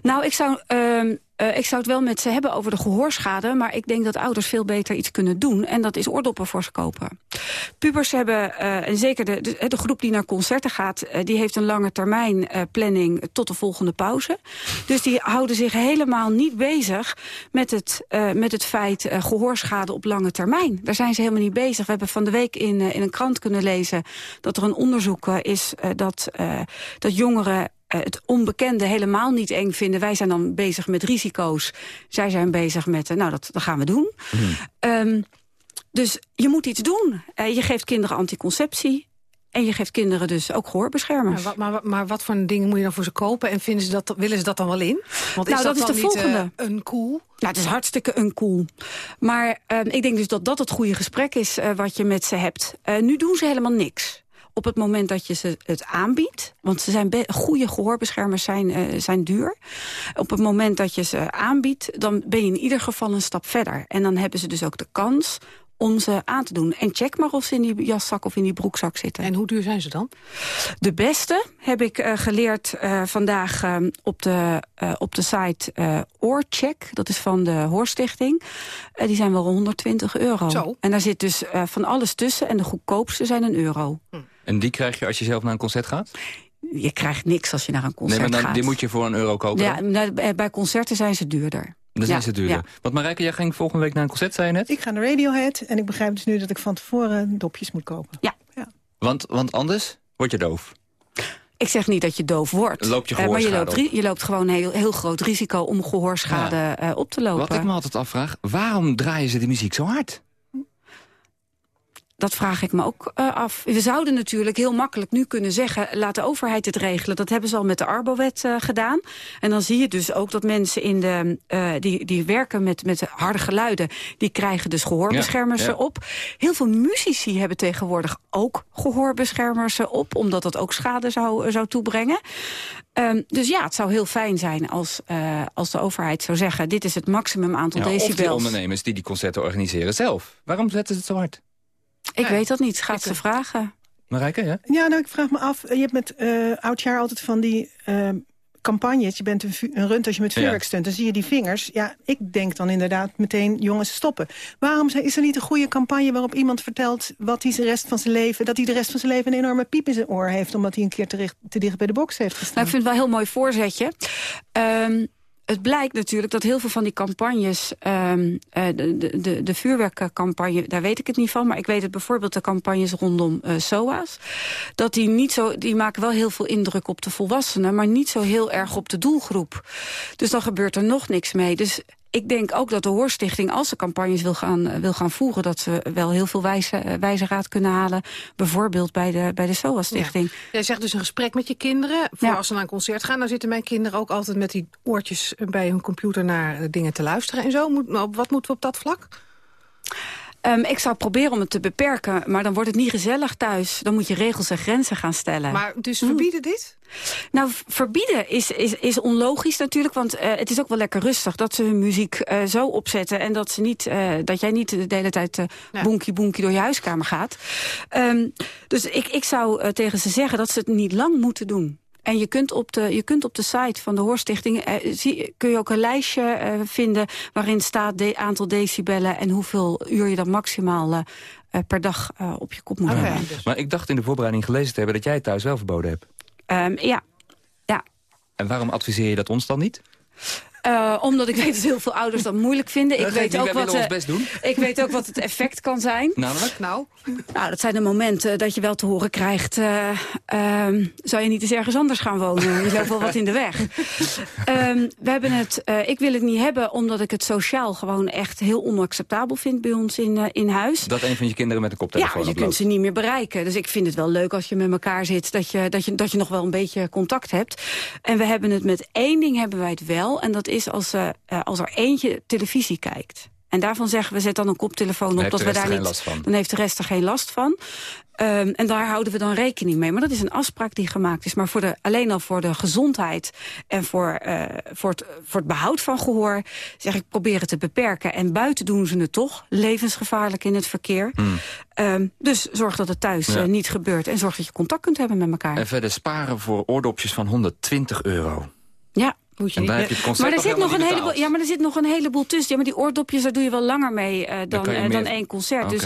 Nou, ik zou, ehm, eh, ik zou het wel met ze hebben over de gehoorschade... maar ik denk dat ouders veel beter iets kunnen doen. En dat is oordoppen voor ze kopen. Pubers hebben, eh, en zeker de, de, groep die naar concerten gaat... eh, die heeft een lange termijn planning tot de volgende pauze. Dus die houden zich helemaal niet bezig met het, met het feit... eh, gehoorschade op lange termijn. Daar zijn ze helemaal niet bezig. We hebben van de week in, in een krant kunnen lezen... dat er een onderzoek is dat, dat jongeren het onbekende helemaal niet eng vinden. Wij zijn dan bezig met risico's. Zij zijn bezig met, eh, nou, dat, dat gaan we doen. Ehm, dus je moet iets doen. Eh, je geeft kinderen anticonceptie. En je geeft kinderen dus ook gehoorbeschermers. Maar, wat- maar, maar wat voor dingen moet je dan voor ze kopen? En vinden ze dat, willen ze dat dan wel in? Want Nou, is dat is dan de niet, eh, volgende. een cool? Nou, het is hartstikke uncool. Maar ehm, ik denk dus dat dat het goede gesprek is eh, wat je met ze hebt. Eh, nu doen ze helemaal niks. Op het moment dat je ze het aanbiedt, want ze zijn goede gehoorbeschermers zijn, eh, zijn duur. Op het moment dat je ze aanbiedt, dan ben je in ieder geval een stap verder. En dan hebben ze dus ook de kans om ze aan te doen. En check maar of ze in die jaszak of in die broekzak zitten. En hoe duur zijn ze dan? De beste heb ik eh, geleerd eh, vandaag op, de, op de site Oorcheck. Dat is van de Hoorstichting. Die zijn wel 120 euro. Zo. En daar zit dus van alles tussen. En de goedkoopste zijn een euro. En die krijg je als je zelf naar een concert gaat? je krijgt niks als je naar een concert nee, maar dan, gaat. die moet je voor een euro kopen Ja, nou, bij concerten zijn ze duurder. Dan zijn Ja, ze duurder. ja. Want Marijke, jij ging volgende week naar een concert, zei je net? Ik ga naar Radiohead en ik begrijp dus nu dat ik van tevoren dopjes moet kopen. Ja. Want, want anders word je doof. Ik zeg niet dat je doof wordt. Loop je Eh, maar je loopt, je loopt gewoon een heel, heel groot risico om gehoorschade eh, op te lopen. Wat ik me altijd afvraag, waarom draaien ze de muziek zo hard? Dat vraag ik me ook eh, af. We zouden natuurlijk heel makkelijk nu kunnen zeggen... laat de overheid het regelen. Dat hebben ze al met de Arbowet eh, gedaan. En dan zie je dus ook dat mensen in de, eh, die, die werken met, met harde geluiden... die krijgen dus gehoorbeschermers Ja, ja. op. Heel veel muzici hebben tegenwoordig ook gehoorbeschermers op... omdat dat ook schade zou, zou toebrengen. Ehm, dus ja, het zou heel fijn zijn als, als de overheid zou zeggen... dit is het maximum aantal Ja, of die decibels. ondernemers die die concerten organiseren zelf. Waarom zetten ze het zo hard? Ik weet dat niet, gaat ze vragen. Marijke, ja? Ja, nou, ik vraag me af. Je hebt met eh oudjaar altijd van die eh, campagnes. Je bent een, een runt als je met Ja. vuurwerk stunt. Dan zie je die vingers. Ja, ik denk dan inderdaad meteen, jongens, stoppen. Waarom is er niet een goede campagne waarop iemand vertelt... wat hij de rest van zijn leven, dat hij de rest van zijn leven... een enorme piep in zijn oor heeft... omdat hij een keer te, richt- te dicht bij de box heeft gestaan? Nou, ik vind het wel een heel mooi voorzetje. Ehm, het blijkt natuurlijk dat heel veel van die campagnes... ehm, eh, de, de, de, vuurwerkcampagne, daar weet ik het niet van... maar ik weet het bijvoorbeeld de campagnes rondom eh, SOA's... dat die niet zo, die maken wel heel veel indruk op de volwassenen... maar niet zo heel erg op de doelgroep. Dus dan gebeurt er nog niks mee. Dus ik denk ook dat de Hoorstichting, als ze campagnes wil gaan, eh, wil gaan voeren... dat ze wel heel veel wijze, eh, wijze raad kunnen halen. Bijvoorbeeld bij de, bij de SOA-stichting. Jij zegt dus een gesprek met je kinderen. Voor Ja. als ze naar een concert gaan, dan zitten mijn kinderen ook altijd met die oortjes bij hun computer naar eh, dingen te luisteren en zo. Moet, wat moeten we op dat vlak? Ehm, ik zou proberen om het te beperken, maar dan wordt het niet gezellig thuis. Dan moet je regels en grenzen gaan stellen. Maar dus verbieden dit? Nou, verbieden is, is, is onlogisch natuurlijk, want eh, het is ook wel lekker rustig dat ze hun muziek eh, zo opzetten en dat, ze niet, eh, dat jij niet de hele tijd Ja. boenkie boenkie door je huiskamer gaat. Ehm, dus ik, ik zou tegen ze zeggen dat ze het niet lang moeten doen. En je kunt op de, je kunt op de site van de Hoorstichting... Eh, zie, kun je ook een lijstje eh, vinden waarin staat de aantal decibellen... en hoeveel uur je dan maximaal eh, eh, per dag eh, op je kop moet hebben. Maar ik dacht in de voorbereiding gelezen te hebben dat jij het thuis wel verboden hebt. Ehm, ja, ja. En waarom adviseer je dat ons dan niet? Eh, omdat ik weet dat heel veel ouders dat moeilijk vinden. Ik weet, ook wat, ons eh, best doen. ik weet ook wat het effect kan zijn. Namelijk? Nou, Nou, dat zijn de momenten dat je wel te horen krijgt... eh, ehm, zou je niet eens ergens anders gaan wonen? Je loopt wel wat in de weg. Ehm, we hebben het, eh, ik wil het niet hebben omdat ik het sociaal gewoon echt heel onacceptabel vind bij ons in, in huis. Dat een van je kinderen met een Ja, koptelefoon je kunt ze niet meer bereiken. Dus ik vind het wel leuk als je met elkaar zit... dat je, dat je, dat je nog wel een beetje contact hebt. En we hebben het met één ding hebben wij het wel. En dat is als, eh, als er eentje televisie kijkt. En daarvan zeggen we, zet dan een koptelefoon op. dat we daar niet. Dan heeft de rest er geen last van. Ehm, en daar houden we dan rekening mee. Maar dat is een afspraak die gemaakt is. Maar voor de, alleen al voor de gezondheid en voor, eh, voor, het, voor het behoud van gehoor... zeg ik, probeer het te beperken. En buiten doen ze het toch. Levensgevaarlijk in het verkeer. Ehm, dus zorg dat het thuis Hmm. Ja. niet gebeurt. En zorg dat je contact kunt hebben met elkaar. En verder sparen voor oordopjes van 120 euro. Ja. Moet je En niet daar heb je het concert Maar er, zit nog een heleboel, ja, maar er zit nog een heleboel tussen. Ja, maar die oordopjes, daar doe je wel langer mee eh, dan, eh, dan meer- één concert. Dus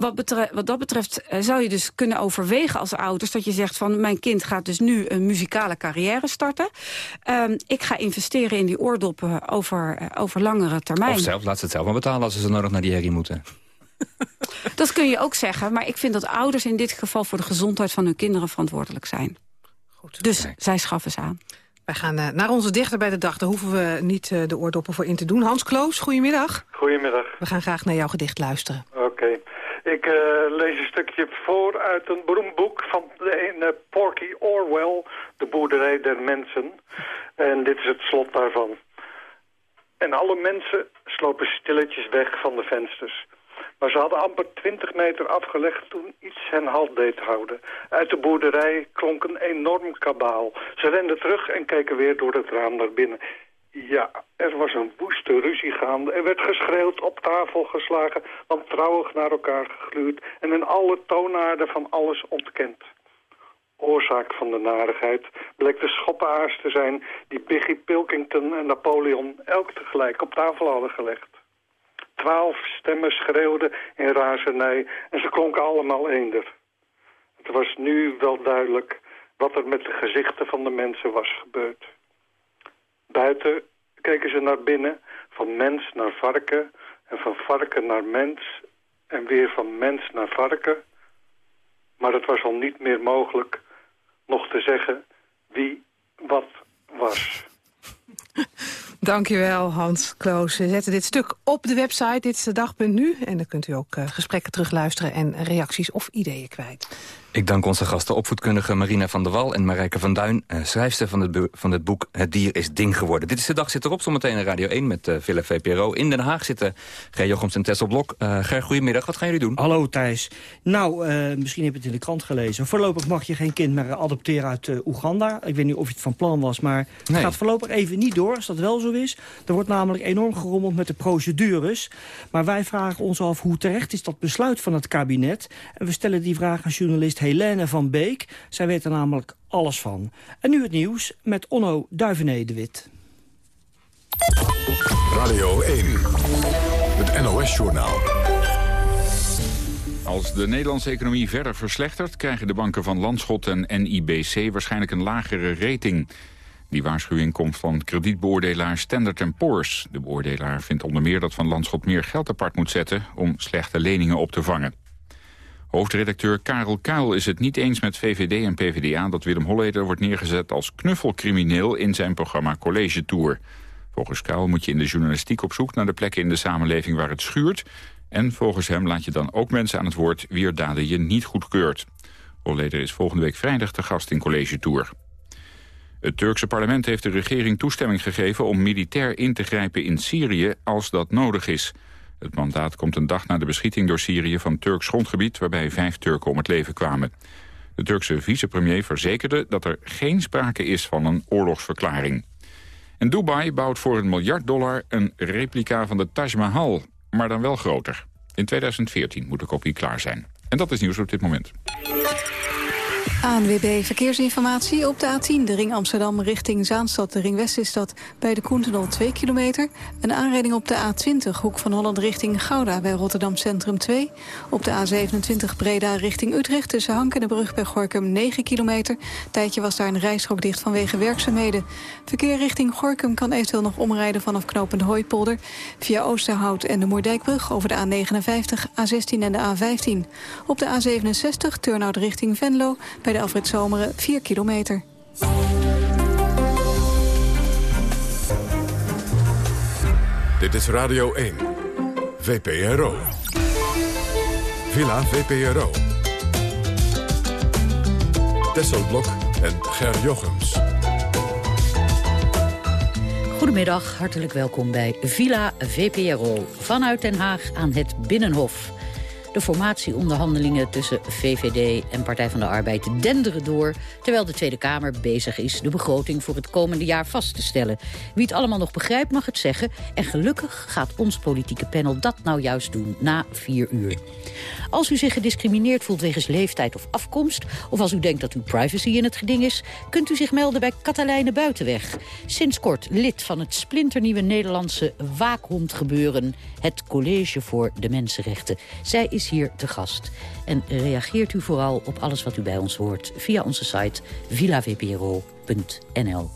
wat, betre- wat dat betreft eh, zou je dus kunnen overwegen als ouders... dat je zegt van mijn kind gaat dus nu een muzikale carrière starten. Ehm, ik ga investeren in die oordoppen over, eh, over langere termijn. Of zelf, laat ze het zelf maar betalen als ze zo nodig naar die herrie moeten. Dat kun je ook zeggen, maar ik vind dat ouders in dit geval... voor de gezondheid van hun kinderen verantwoordelijk zijn. Dus zij schaffen ze aan. Wij gaan eh, naar onze dichter bij de dag. Daar hoeven we niet eh, de oordoppen voor in te doen. Hans Kloos, goedemiddag. Goedemiddag. We gaan graag naar jouw gedicht luisteren. Oké. Ik eh, lees een stukje voor uit een beroemd boek van de ene Porky Orwell, De boerderij der mensen. En dit is het slot daarvan. En alle mensen slopen stilletjes weg van de vensters. Maar ze hadden amper twintig meter afgelegd toen iets hen halt deed houden. Uit de boerderij klonk een enorm kabaal. Ze renden terug en keken weer door het raam naar binnen. Ja, er was een woeste ruzie gaande. Er werd geschreeuwd, op tafel geslagen, wantrouwig naar elkaar gegluurd... en in alle toonaarden van alles ontkend. Oorzaak van de narigheid bleek de schoppenaars te zijn... die Biggie Pilkington en Napoleon elk tegelijk op tafel hadden gelegd. Twaalf stemmen schreeuwden in razernij en ze klonken allemaal eender. Het was nu wel duidelijk wat er met de gezichten van de mensen was gebeurd. Buiten keken ze naar binnen, van mens naar varken en van varken naar mens en weer van mens naar varken. Maar het was al niet meer mogelijk nog te zeggen wie wat was. Dankjewel, Hans Kloos. We zetten dit stuk op de website, dit is de dag.nu. En dan kunt u ook uh, gesprekken terugluisteren en reacties of ideeën kwijt. Ik dank onze gasten opvoedkundige Marina van der Wal en Marijke van Duin... Eh, schrijfster van het, van het boek Het dier is ding geworden. Dit is de dag zit erop, zometeen in Radio 1 met uh, Villa VPRO. In Den Haag zitten Ger Jochems en Tessel Blok. Uh, Ger, goedemiddag. Wat gaan jullie doen? Hallo Thijs. Nou, uh, misschien heb je het in de krant gelezen. Voorlopig mag je geen kind meer adopteren uit uh, Oeganda. Ik weet niet of je het van plan was, maar het nee. gaat voorlopig even niet door... als dat wel zo is. Er wordt namelijk enorm gerommeld met de procedures. Maar wij vragen ons af hoe terecht is dat besluit van het kabinet. En we stellen die vraag aan journalist Helene van Beek. Zij weet er namelijk alles van. En nu het nieuws met Onno Duivenee de Wit. Radio 1, het NOS-journaal. Als de Nederlandse economie verder verslechtert... krijgen de banken van Landschot en NIBC waarschijnlijk een lagere rating. Die waarschuwing komt van kredietbeoordelaar Standard Poor's. De beoordelaar vindt onder meer dat Van Landschot meer geld apart moet zetten... om slechte leningen op te vangen. Hoofdredacteur Karel Kuil is het niet eens met VVD en PvdA... dat Willem Holleder wordt neergezet als knuffelcrimineel in zijn programma College Tour. Volgens Kuil moet je in de journalistiek op zoek naar de plekken in de samenleving waar het schuurt... en volgens hem laat je dan ook mensen aan het woord wier daden je niet goedkeurt. Holleder is volgende week vrijdag te gast in College Tour. Het Turkse parlement heeft de regering toestemming gegeven om militair in te grijpen in Syrië als dat nodig is... Het mandaat komt een dag na de beschieting door Syrië van Turks grondgebied... waarbij vijf Turken om het leven kwamen. De Turkse vicepremier verzekerde dat er geen sprake is van een oorlogsverklaring. En Dubai bouwt voor een miljard dollar een replica van de Taj Mahal, maar dan wel groter. In 2014 moet de kopie klaar zijn. En dat is nieuws op dit moment. ANWB Verkeersinformatie op de A10, de ring Amsterdam richting Zaanstad. De ring West is dat bij de Koentenol 2 kilometer. Een aanrijding op de A20, hoek van Holland richting Gouda bij Rotterdam Centrum 2. Op de A27 Breda richting Utrecht tussen Hank en de brug bij Gorkum 9 kilometer. Tijdje was daar een rijstrook dicht vanwege werkzaamheden. Verkeer richting Gorkum kan eventueel nog omrijden vanaf knopend Hooipolder... via Oosterhout en de Moerdijkbrug over de A59, A16 en de A15. Op de A67 Turnhout richting Venlo de Alfred Zomeren 4 kilometer. Dit is Radio 1, VPRO. Villa VPRO. Tesselblok en Ger Jochems. Goedemiddag, hartelijk welkom bij Villa VPRO. Vanuit Den Haag aan het Binnenhof. De formatieonderhandelingen tussen VVD en Partij van de Arbeid denderen door... terwijl de Tweede Kamer bezig is de begroting voor het komende jaar vast te stellen. Wie het allemaal nog begrijpt mag het zeggen. En gelukkig gaat ons politieke panel dat nou juist doen na vier uur. Als u zich gediscrimineerd voelt wegens leeftijd of afkomst... of als u denkt dat uw privacy in het geding is... kunt u zich melden bij Katelijne Buitenweg. Sinds kort lid van het splinternieuwe Nederlandse waakhondgebeuren... het College voor de Mensenrechten. Zij is hier te gast. En reageert u vooral op alles wat u bij ons hoort... via onze site villavpro.nl.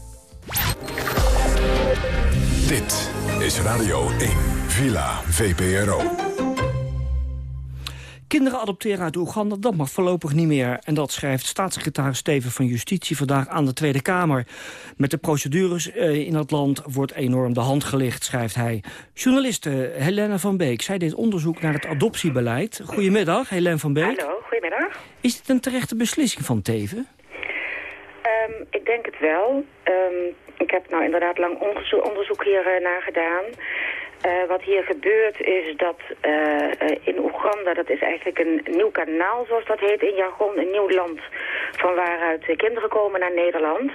Dit is Radio 1, Villa VPRO. Kinderen adopteren uit Oeganda, dat mag voorlopig niet meer. En dat schrijft staatssecretaris Steven van Justitie vandaag aan de Tweede Kamer. Met de procedures eh, in het land wordt enorm de hand gelicht, schrijft hij. Journaliste Helene van Beek, zij deed onderzoek naar het adoptiebeleid. Goedemiddag, Helene van Beek. Hallo, goedemiddag. Is dit een terechte beslissing van Teven? Um, ik denk het wel. Um, ik heb nou inderdaad lang onderzoek, onderzoek hier uh, naar gedaan. Uh, wat hier gebeurt is dat uh, in Oeganda, dat is eigenlijk een nieuw kanaal zoals dat heet in jargon, een nieuw land van waaruit kinderen komen naar Nederland.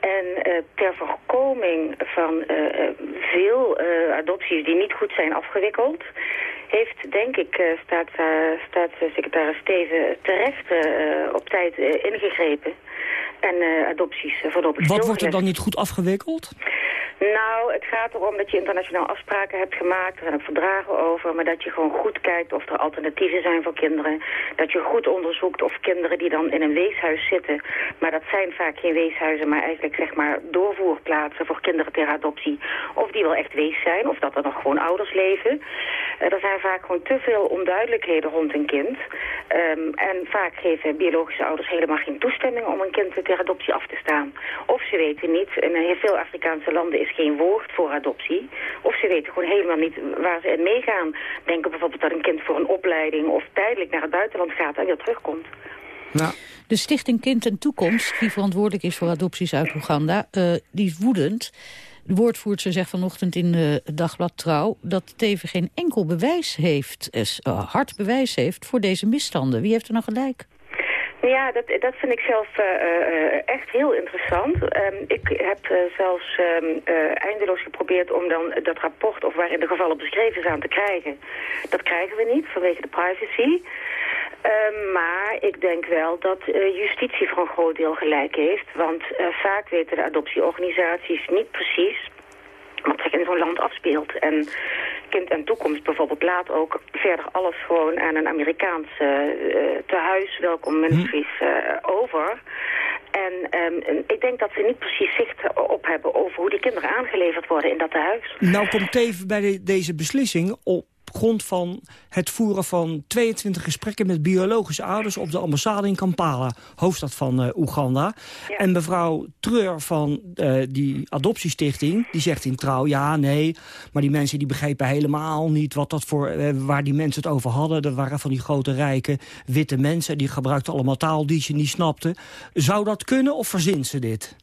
En uh, ter voorkoming van veel adopties die niet goed zijn afgewikkeld, heeft denk ik staat, staatssecretaris Steven terecht op tijd ingegrepen en adopties voorlopig Wat wordt er dan niet goed afgewikkeld? Nou, het gaat erom dat je internationaal afspraken hebt gemaakt. Er zijn ook verdragen over. Maar dat je gewoon goed kijkt of er alternatieven zijn voor kinderen. Dat je goed onderzoekt of kinderen die dan in een weeshuis zitten. Maar dat zijn vaak geen weeshuizen, maar eigenlijk zeg maar doorvoerplaatsen voor kinderen ter adoptie. Of die wel echt wees zijn, of dat er nog gewoon ouders leven. Uh, er zijn vaak gewoon te veel onduidelijkheden rond een kind. Um, en vaak geven biologische ouders helemaal geen toestemming om een kind ter adoptie af te staan. Of ze weten niet, in veel Afrikaanse landen is geen woord voor adoptie. Of ze weten gewoon helemaal niet waar ze in meegaan. Denken bijvoorbeeld dat een kind voor een opleiding of tijdelijk naar het buitenland gaat en weer terugkomt. Nou. De Stichting Kind en Toekomst, die verantwoordelijk is voor adopties uit Oeganda, uh, die is woedend. De woordvoerder zegt vanochtend in het uh, dagblad Trouw... dat Teven geen enkel bewijs heeft, uh, hard bewijs heeft voor deze misstanden. Wie heeft er nou gelijk? Ja, dat, dat vind ik zelf uh, echt heel interessant. Um, ik heb uh, zelfs um, eindeloos geprobeerd om dan dat rapport... of waarin de gevallen beschreven zijn te krijgen. Dat krijgen we niet vanwege de privacy. Um, maar ik denk wel dat justitie voor een groot deel gelijk heeft. Want vaak weten de adoptieorganisaties niet precies wat zich in zo'n land afspeelt. En Kind en Toekomst bijvoorbeeld laat ook verder alles gewoon aan een Amerikaans uh, tehuis, welkom ministries, uh, over. En um, ik denk dat ze niet precies zicht op hebben over hoe die kinderen aangeleverd worden in dat tehuis. Nou komt even bij de, deze beslissing op grond van het voeren van 22 gesprekken met biologische ouders op de ambassade in Kampala, hoofdstad van uh, Oeganda. En mevrouw Treur van uh, die adoptiestichting, die zegt in trouw, ja, nee, maar die mensen die begrepen helemaal niet wat dat voor, uh, waar die mensen het over hadden. Dat waren van die grote rijke witte mensen, die gebruikten allemaal taal die ze niet snapten. Zou dat kunnen of verzint ze dit?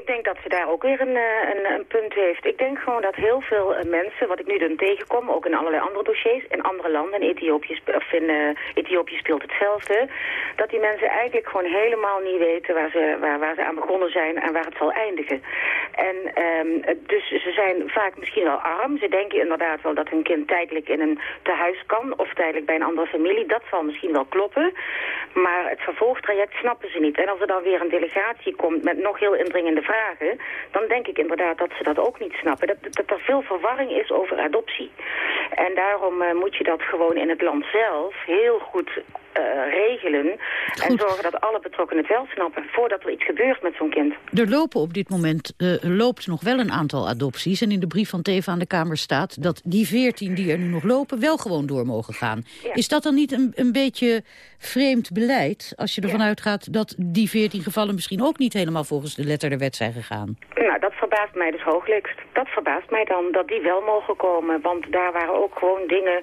Ik denk dat ze daar ook weer een, eh, een, een, punt heeft. Ik denk gewoon dat heel veel eh, mensen, wat ik nu dan tegenkom, ook in allerlei andere dossiers, in andere landen, in Ethiopië, of in uh, Ethiopië speelt hetzelfde, dat die mensen eigenlijk gewoon helemaal niet weten waar ze, waar, waar ze aan begonnen zijn en waar het zal eindigen. En um, dus ze zijn vaak misschien wel arm. Ze denken inderdaad wel dat hun kind tijdelijk in een tehuis kan of tijdelijk bij een andere familie. Dat zal misschien wel kloppen. Maar het vervolgtraject snappen ze niet. En als er dan weer een delegatie komt met nog heel indringende vragen... dan denk ik inderdaad dat ze dat ook niet snappen. Dat, dat er veel verwarring is over adoptie. En daarom uh, moet je dat gewoon in het land zelf heel goed uh, regelen. En zorgen dat alle betrokkenen het wel snappen... voordat er iets gebeurt met zo'n kind. Er lopen op dit moment uh, loopt nog wel een aantal adopties. En in de brief van Teven aan de Kamer staat... dat die veertien die er nu nog lopen wel gewoon door mogen gaan. Ja. Is dat dan niet een, een beetje vreemd beleid... als je ervan ja. uitgaat dat die veertien gevallen misschien ook niet helemaal volgens de letter der wet zijn gegaan? Nou, dat verbaast mij dus hooglijkst. Dat verbaast mij dan dat die wel mogen komen. Want daar waren ook gewoon dingen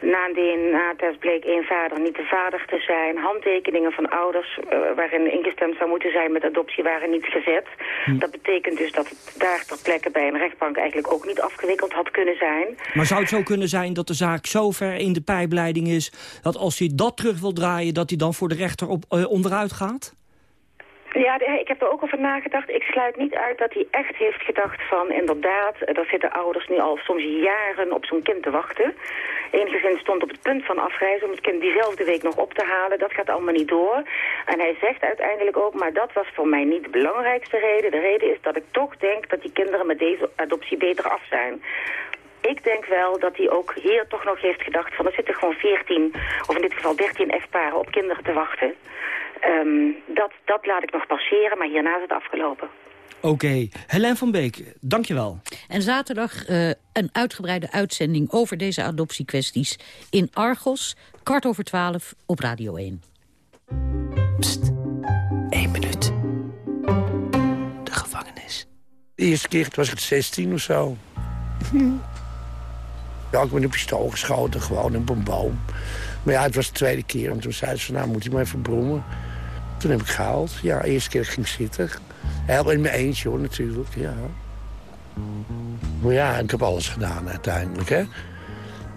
na een DNA-test bleek één vader niet de vader te zijn. Handtekeningen van ouders uh, waarin ingestemd zou moeten zijn met adoptie waren niet gezet. Hm. Dat betekent dus dat het daar ter plekke bij een rechtbank eigenlijk ook niet afgewikkeld had kunnen zijn. Maar zou het zo kunnen zijn dat de zaak zo ver in de pijpleiding is... dat als hij dat terug wil draaien, dat hij dan voor de rechter op, uh, onderuit gaat? Ja, ik heb er ook over nagedacht. Ik sluit niet uit dat hij echt heeft gedacht van... inderdaad, er zitten ouders nu al soms jaren op zo'n kind te wachten. Eén gezin stond op het punt van afreizen om het kind diezelfde week nog op te halen. Dat gaat allemaal niet door. En hij zegt uiteindelijk ook, maar dat was voor mij niet de belangrijkste reden. De reden is dat ik toch denk dat die kinderen met deze adoptie beter af zijn ik denk wel dat hij ook hier toch nog heeft gedacht van er zitten gewoon 14, of in dit geval 13 echtparen op kinderen te wachten. Um, dat, dat laat ik nog passeren, maar hierna is het afgelopen. Oké. Okay. Helene van Beek, dankjewel. En zaterdag uh, een uitgebreide uitzending over deze adoptiekwesties in Argos, kwart over twaalf op Radio 1. Pst, één minuut. De gevangenis. De eerste keer was het 16 of zo. Hm. Ja, ik ben een pistool geschoten, gewoon op een boom. Maar ja, het was de tweede keer. En toen zei ze nou moet hij maar even brommen. Toen heb ik gehaald. Ja, eerste keer ging ik zitten. Heel in mijn eentje hoor, natuurlijk, ja. Maar ja, ik heb alles gedaan uiteindelijk, hè.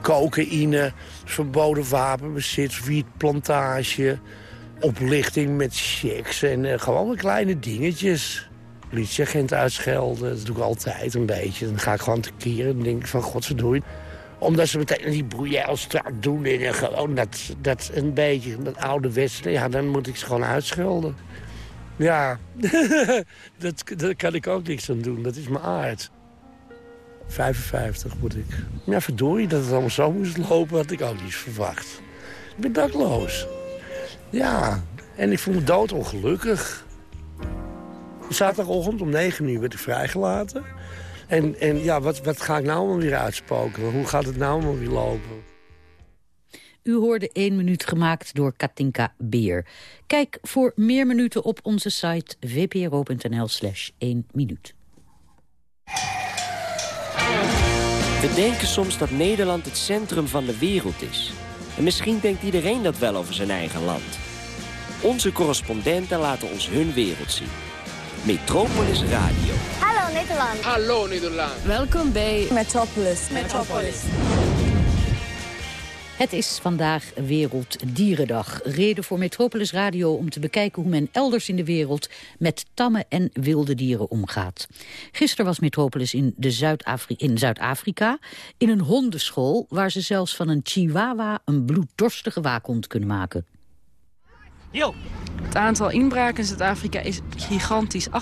Cocaïne, verboden wapenbezit, wietplantage... oplichting met checks en uh, gewoon kleine dingetjes. Politieagent uitschelden, dat doe ik altijd een beetje. Dan ga ik gewoon tekeer en denk van, godverdomme omdat ze meteen die broeieelstraat doen en gewoon dat, dat een beetje, dat oude westen. Ja, dan moet ik ze gewoon uitschelden. Ja, dat, daar kan ik ook niks aan doen. Dat is mijn aard. 55 moet ik. Ja, verdorie, dat het allemaal zo moest lopen, had ik ook niet verwacht. Ik ben dakloos. Ja, en ik voel me doodongelukkig. Zaterdagochtend om 9 uur werd ik vrijgelaten. En, en ja, wat, wat ga ik nou allemaal weer uitspoken? Hoe gaat het nou allemaal weer lopen? U hoorde één minuut gemaakt door Katinka Beer. Kijk voor meer minuten op onze site vpro.nl slash 1 minuut. We denken soms dat Nederland het centrum van de wereld is. En misschien denkt iedereen dat wel over zijn eigen land. Onze correspondenten laten ons hun wereld zien. Metropolis Radio. Hallo Nederland. Hallo Nederland. Welkom bij Metropolis. Metropolis. Het is vandaag Werelddierendag. Reden voor Metropolis Radio om te bekijken hoe men elders in de wereld met tamme en wilde dieren omgaat. Gisteren was Metropolis in Zuid-Afrika in een hondenschool waar ze zelfs van een chihuahua een bloeddorstige waakhond kunnen maken. Yo. Het aantal inbraken in Zuid-Afrika is gigantisch. 18.000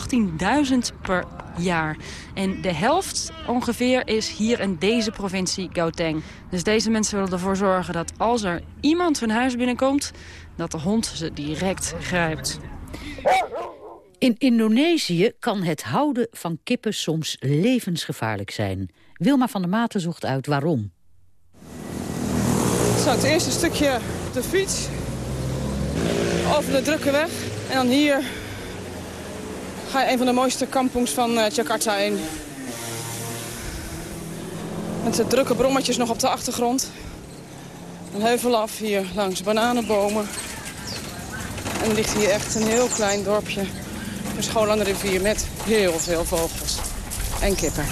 per jaar. En de helft ongeveer is hier in deze provincie Gauteng. Dus deze mensen willen ervoor zorgen dat als er iemand hun huis binnenkomt... dat de hond ze direct grijpt. In Indonesië kan het houden van kippen soms levensgevaarlijk zijn. Wilma van der Maten zocht uit waarom. Zo, het eerste stukje de fiets over de drukke weg. En dan hier ga je een van de mooiste kampongs van uh, Jakarta in. Met de drukke brommetjes nog op de achtergrond. Een heuvel af hier langs bananenbomen. En ligt hier echt een heel klein dorpje. Een school aan de rivier met heel veel vogels. En kippen.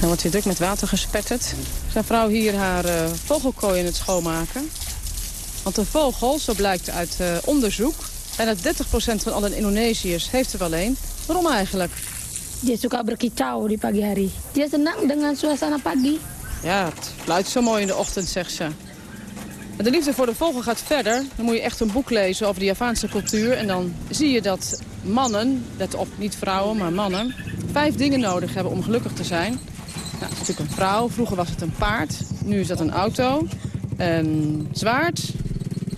Er wordt hier druk met water gespetterd. Zijn vrouw hier haar uh, vogelkooi in het schoonmaken. Want de vogel, zo blijkt uit uh, onderzoek... bijna 30% van alle Indonesiërs heeft er wel een. Waarom eigenlijk? Dia suka berkicau di pagi hari. Dia senang dengan suasana pagi. Ja, het luidt zo mooi in de ochtend, zegt ze. De liefde voor de vogel gaat verder. Dan moet je echt een boek lezen over de Javaanse cultuur. En dan zie je dat mannen, let op, niet vrouwen, maar mannen... vijf dingen nodig hebben om gelukkig te zijn. Nou, natuurlijk een vrouw. Vroeger was het een paard. Nu is dat een auto. Een zwaard.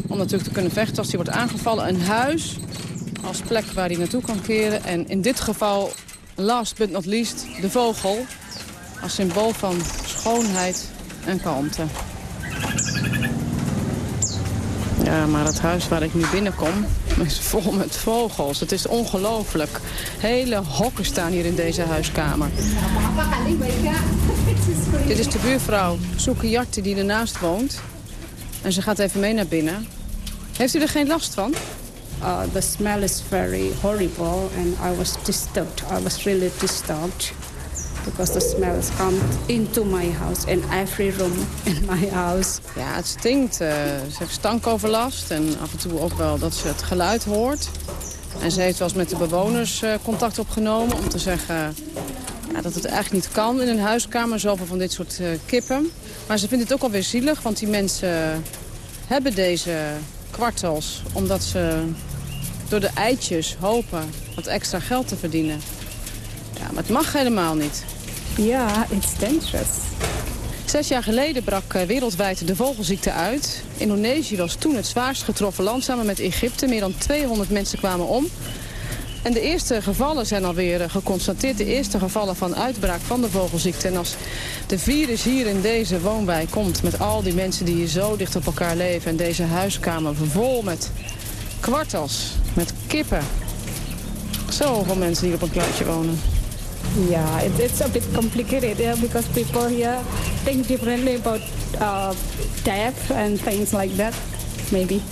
Om natuurlijk te kunnen vechten als hij wordt aangevallen. Een huis als plek waar hij naartoe kan keren. En in dit geval, last but not least, de vogel. Als symbool van schoonheid en kalmte. Ja, maar het huis waar ik nu binnenkom is vol met vogels. Het is ongelooflijk. Hele hokken staan hier in deze huiskamer. Dit is de buurvrouw Sukiyarti die ernaast woont. En ze gaat even mee naar binnen. Heeft u er geen last van? Uh, the smell is very horrible and I was disturbed. I was really disturbed because the come into my house in every room in my house. Ja, het stinkt. Uh, ze heeft stankoverlast en af en toe ook wel dat ze het geluid hoort. En ze heeft wel eens met de bewoners uh, contact opgenomen om te zeggen ja, dat het eigenlijk niet kan in een huiskamer, zoveel van dit soort kippen. Maar ze vindt het ook alweer zielig, want die mensen hebben deze kwartels omdat ze door de eitjes hopen wat extra geld te verdienen. Ja, maar het mag helemaal niet. Ja, it's dangerous. Zes jaar geleden brak eh, wereldwijd de vogelziekte uit. Indonesië was toen het zwaarst getroffen land samen met Egypte. Meer dan 200 mensen kwamen om. En de eerste gevallen zijn alweer eh, geconstateerd. De eerste gevallen van uitbraak van de vogelziekte. En als de virus hier in deze woonwijk komt... met al die mensen die hier zo dicht op elkaar leven... en deze huiskamer vol met kwartels, met kippen. Zoveel mensen die op een kluitje wonen. Yeah, it, it's a bit complicated yeah, because people here think differently about uh, death and things like that, maybe.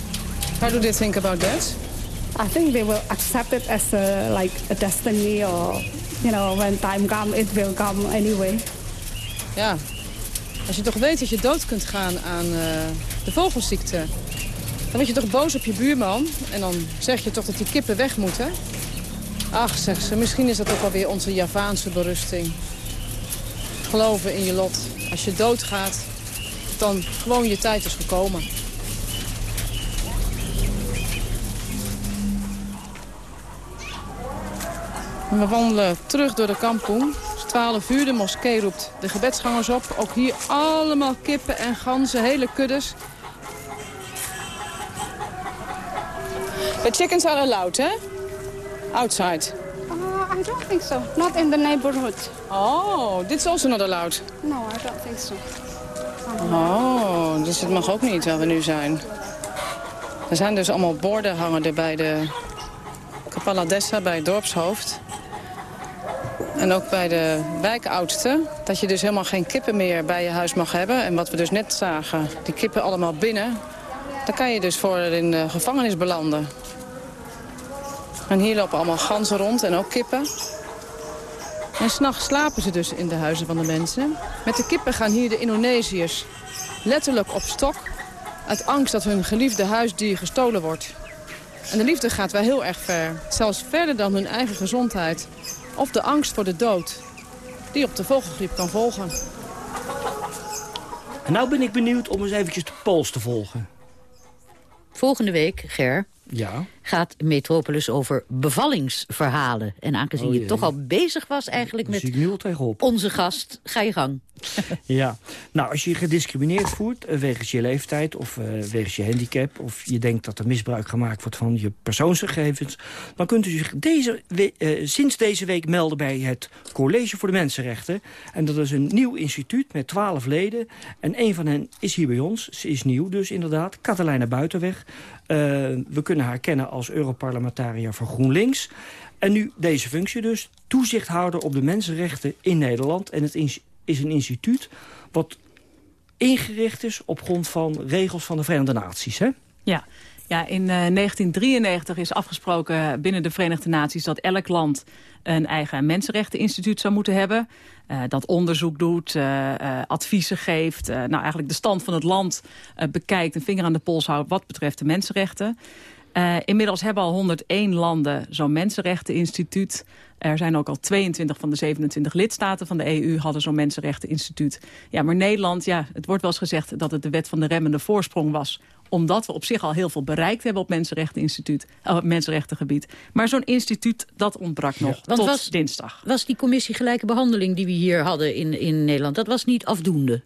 How do they think about that? I think they will accept it as a, like a destiny or, you know, when time comes, it will come anyway. Ja, als je toch weet dat je dood kunt gaan aan uh, de vogelziekte... dan word je toch boos op je buurman en dan zeg je toch dat die kippen weg moeten... Ach, zeg ze, misschien is dat ook alweer onze Javaanse berusting. Geloven in je lot. als je doodgaat, dan gewoon je tijd is gekomen. We wandelen terug door de kampong. Het is 12 uur, de moskee roept de gebedsgangers op. Ook hier allemaal kippen en ganzen, hele kuddes. The chickens are allowed, hè? Outside. Uh, I don't think so. Not in the neighborhood. Oh, dit is also not allowed. No, I don't think so. Oh, dus het mag ook niet waar we nu zijn. Er zijn dus allemaal borden hangen er bij de Capalla Dessa, bij het dorpshoofd. En ook bij de wijkoudste. Dat je dus helemaal geen kippen meer bij je huis mag hebben. En wat we dus net zagen, die kippen allemaal binnen. Dan kan je dus voor in de gevangenis belanden. En hier lopen allemaal ganzen rond en ook kippen. En s'nachts slapen ze dus in de huizen van de mensen. Met de kippen gaan hier de Indonesiërs letterlijk op stok... uit angst dat hun geliefde huisdier gestolen wordt. En de liefde gaat wel heel erg ver. Zelfs verder dan hun eigen gezondheid. Of de angst voor de dood. Die op de vogelgriep kan volgen. En nou ben ik benieuwd om eens eventjes de pols te volgen. Volgende week, Ger, Ja. Gaat Metropolis over bevallingsverhalen. En aangezien Oh je toch al bezig was eigenlijk met onze gast, ga je gang. Ja, nou als je je gediscrimineerd voelt eh, wegens je leeftijd of eh, wegens je handicap... of je denkt dat er misbruik gemaakt wordt van je persoonsgegevens... dan kunt u zich deze eh, sinds deze week melden bij het College voor de Mensenrechten. En dat is een nieuw instituut met twaalf leden. En een van hen is hier bij ons. Ze is nieuw dus inderdaad, Katelijne Buitenweg. We kunnen haar kennen als Europarlementariër voor GroenLinks... En nu deze functie dus, toezichthouder op de mensenrechten in Nederland. En het is een instituut wat ingericht is op grond van regels van de Verenigde Naties. Hè? Ja. Ja, in eh, 1993 is afgesproken binnen de Verenigde Naties... dat elk land een eigen mensenrechteninstituut zou moeten hebben. eh, dat onderzoek doet, eh, eh, adviezen geeft... eh, nou eigenlijk de stand van het land eh, bekijkt... een vinger aan de pols houdt wat betreft de mensenrechten. Eh, inmiddels hebben al 101 landen zo'n mensenrechteninstituut. Er zijn ook al 22 van de 27 lidstaten van de EU hadden zo'n mensenrechteninstituut. Ja, maar Nederland, ja, het wordt wel eens gezegd dat het de wet van de remmende voorsprong was omdat we op zich al heel veel bereikt hebben op mensenrechteninstituut, eh, op mensenrechtengebied. Maar zo'n instituut, dat ontbrak nog Want tot was- dinsdag. Was die commissie gelijke behandeling die we hier hadden in, in Nederland... dat was niet afdoende?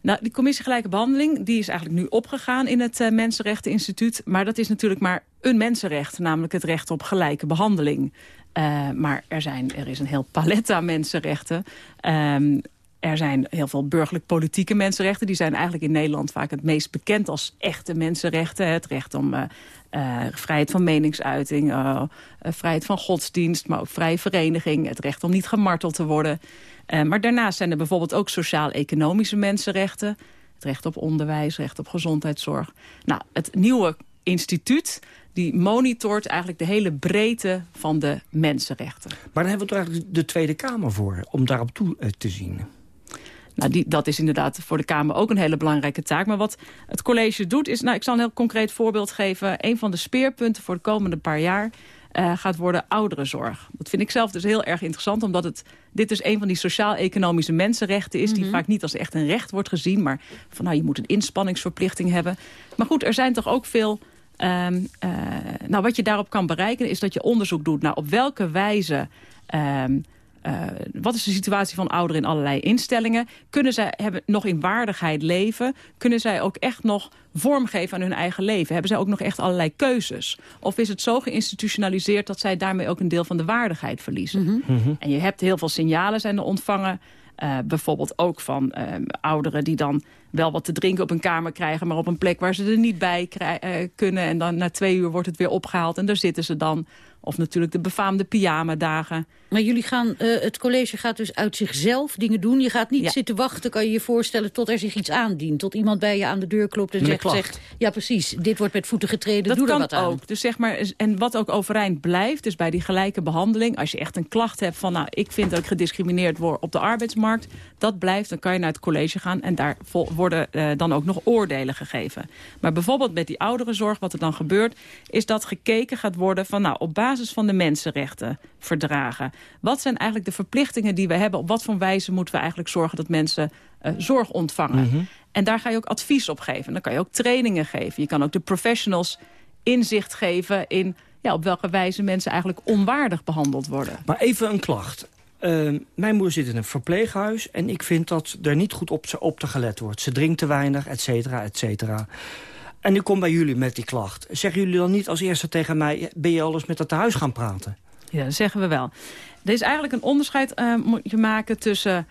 Nou, die commissie gelijke behandeling die is eigenlijk nu opgegaan in het eh, Mensenrechteninstituut. Maar dat is natuurlijk maar een mensenrecht, namelijk het recht op gelijke behandeling. Eh, maar er, zijn, er is een heel palet aan mensenrechten. Ehm, er zijn heel veel burgerlijk-politieke mensenrechten. Die zijn eigenlijk in Nederland vaak het meest bekend als echte mensenrechten. Het recht om eh, vrijheid van meningsuiting, vrijheid van godsdienst... maar ook vrije vereniging, het recht om niet gemarteld te worden. Eh, maar daarnaast zijn er bijvoorbeeld ook sociaal-economische mensenrechten. Het recht op onderwijs, recht op gezondheidszorg. Nou, het nieuwe instituut die monitort eigenlijk de hele breedte van de mensenrechten. Maar dan hebben we toch eigenlijk de Tweede Kamer voor, om daarop toe eh, te zien. Nou, die, dat is inderdaad voor de Kamer ook een hele belangrijke taak. Maar wat het college doet is... Nou, ik zal een heel concreet voorbeeld geven. Een van de speerpunten voor de komende paar jaar... eh, gaat worden ouderenzorg. Dat vind ik zelf dus heel erg interessant... omdat het, dit dus een van die sociaal-economische mensenrechten is... die Mhm. vaak niet als echt een recht wordt gezien... maar van nou, je moet een inspanningsverplichting hebben. Maar goed, er zijn toch ook veel... ehm, eh, nou, wat je daarop kan bereiken is dat je onderzoek doet... naar op welke wijze... ehm, eh, wat is de situatie van ouderen in allerlei instellingen? Kunnen zij hebben, nog in waardigheid leven? Kunnen zij ook echt nog vormgeven aan hun eigen leven? Hebben zij ook nog echt allerlei keuzes? Of is het zo geïnstitutionaliseerd dat zij daarmee ook een deel van de waardigheid verliezen? En je hebt heel veel signalen zijn er ontvangen. eh, bijvoorbeeld ook van eh, ouderen die dan wel wat te drinken op een kamer krijgen... maar op een plek waar ze er niet bij eh, kunnen. En dan na twee uur wordt het weer opgehaald en daar zitten ze dan. Of natuurlijk de befaamde pyjama-dagen. Maar jullie gaan, eh, het college gaat dus uit zichzelf dingen doen. Je gaat niet Ja. zitten wachten, kan je je voorstellen, tot er zich iets aandient. Tot iemand bij je aan de deur klopt en zegt, zegt... Ja, precies, dit wordt met voeten getreden, Dat doe kan er wat aan. ook. Dus zeg maar, en wat ook overeind blijft, dus bij die gelijke behandeling... als je echt een klacht hebt van, nou, ik vind dat ik gediscrimineerd word op de arbeidsmarkt... dat blijft, dan kan je naar het college gaan... en daar worden eh, dan ook nog oordelen gegeven. Maar bijvoorbeeld met die ouderenzorg, wat er dan gebeurt... is dat gekeken gaat worden van, nou, op basis van de mensenrechten verdragen. Wat zijn eigenlijk de verplichtingen die we hebben? Op wat voor wijze moeten we eigenlijk zorgen dat mensen eh, zorg ontvangen. Mhm. En daar ga je ook advies op geven. Dan kan je ook trainingen geven. Je kan ook de professionals inzicht geven in ja, op welke wijze mensen eigenlijk onwaardig behandeld worden. Maar even een klacht. Uh, mijn moeder zit in een verpleeghuis en ik vind dat er niet goed op, ze op te gelet wordt. Ze drinkt te weinig, et cetera, et cetera. En ik kom bij jullie met die klacht. Zeggen jullie dan niet als eerste tegen mij... ben je al eens met het huis gaan praten? Ja, dat zeggen we wel. Er is eigenlijk een onderscheid uh, moet je maken tussen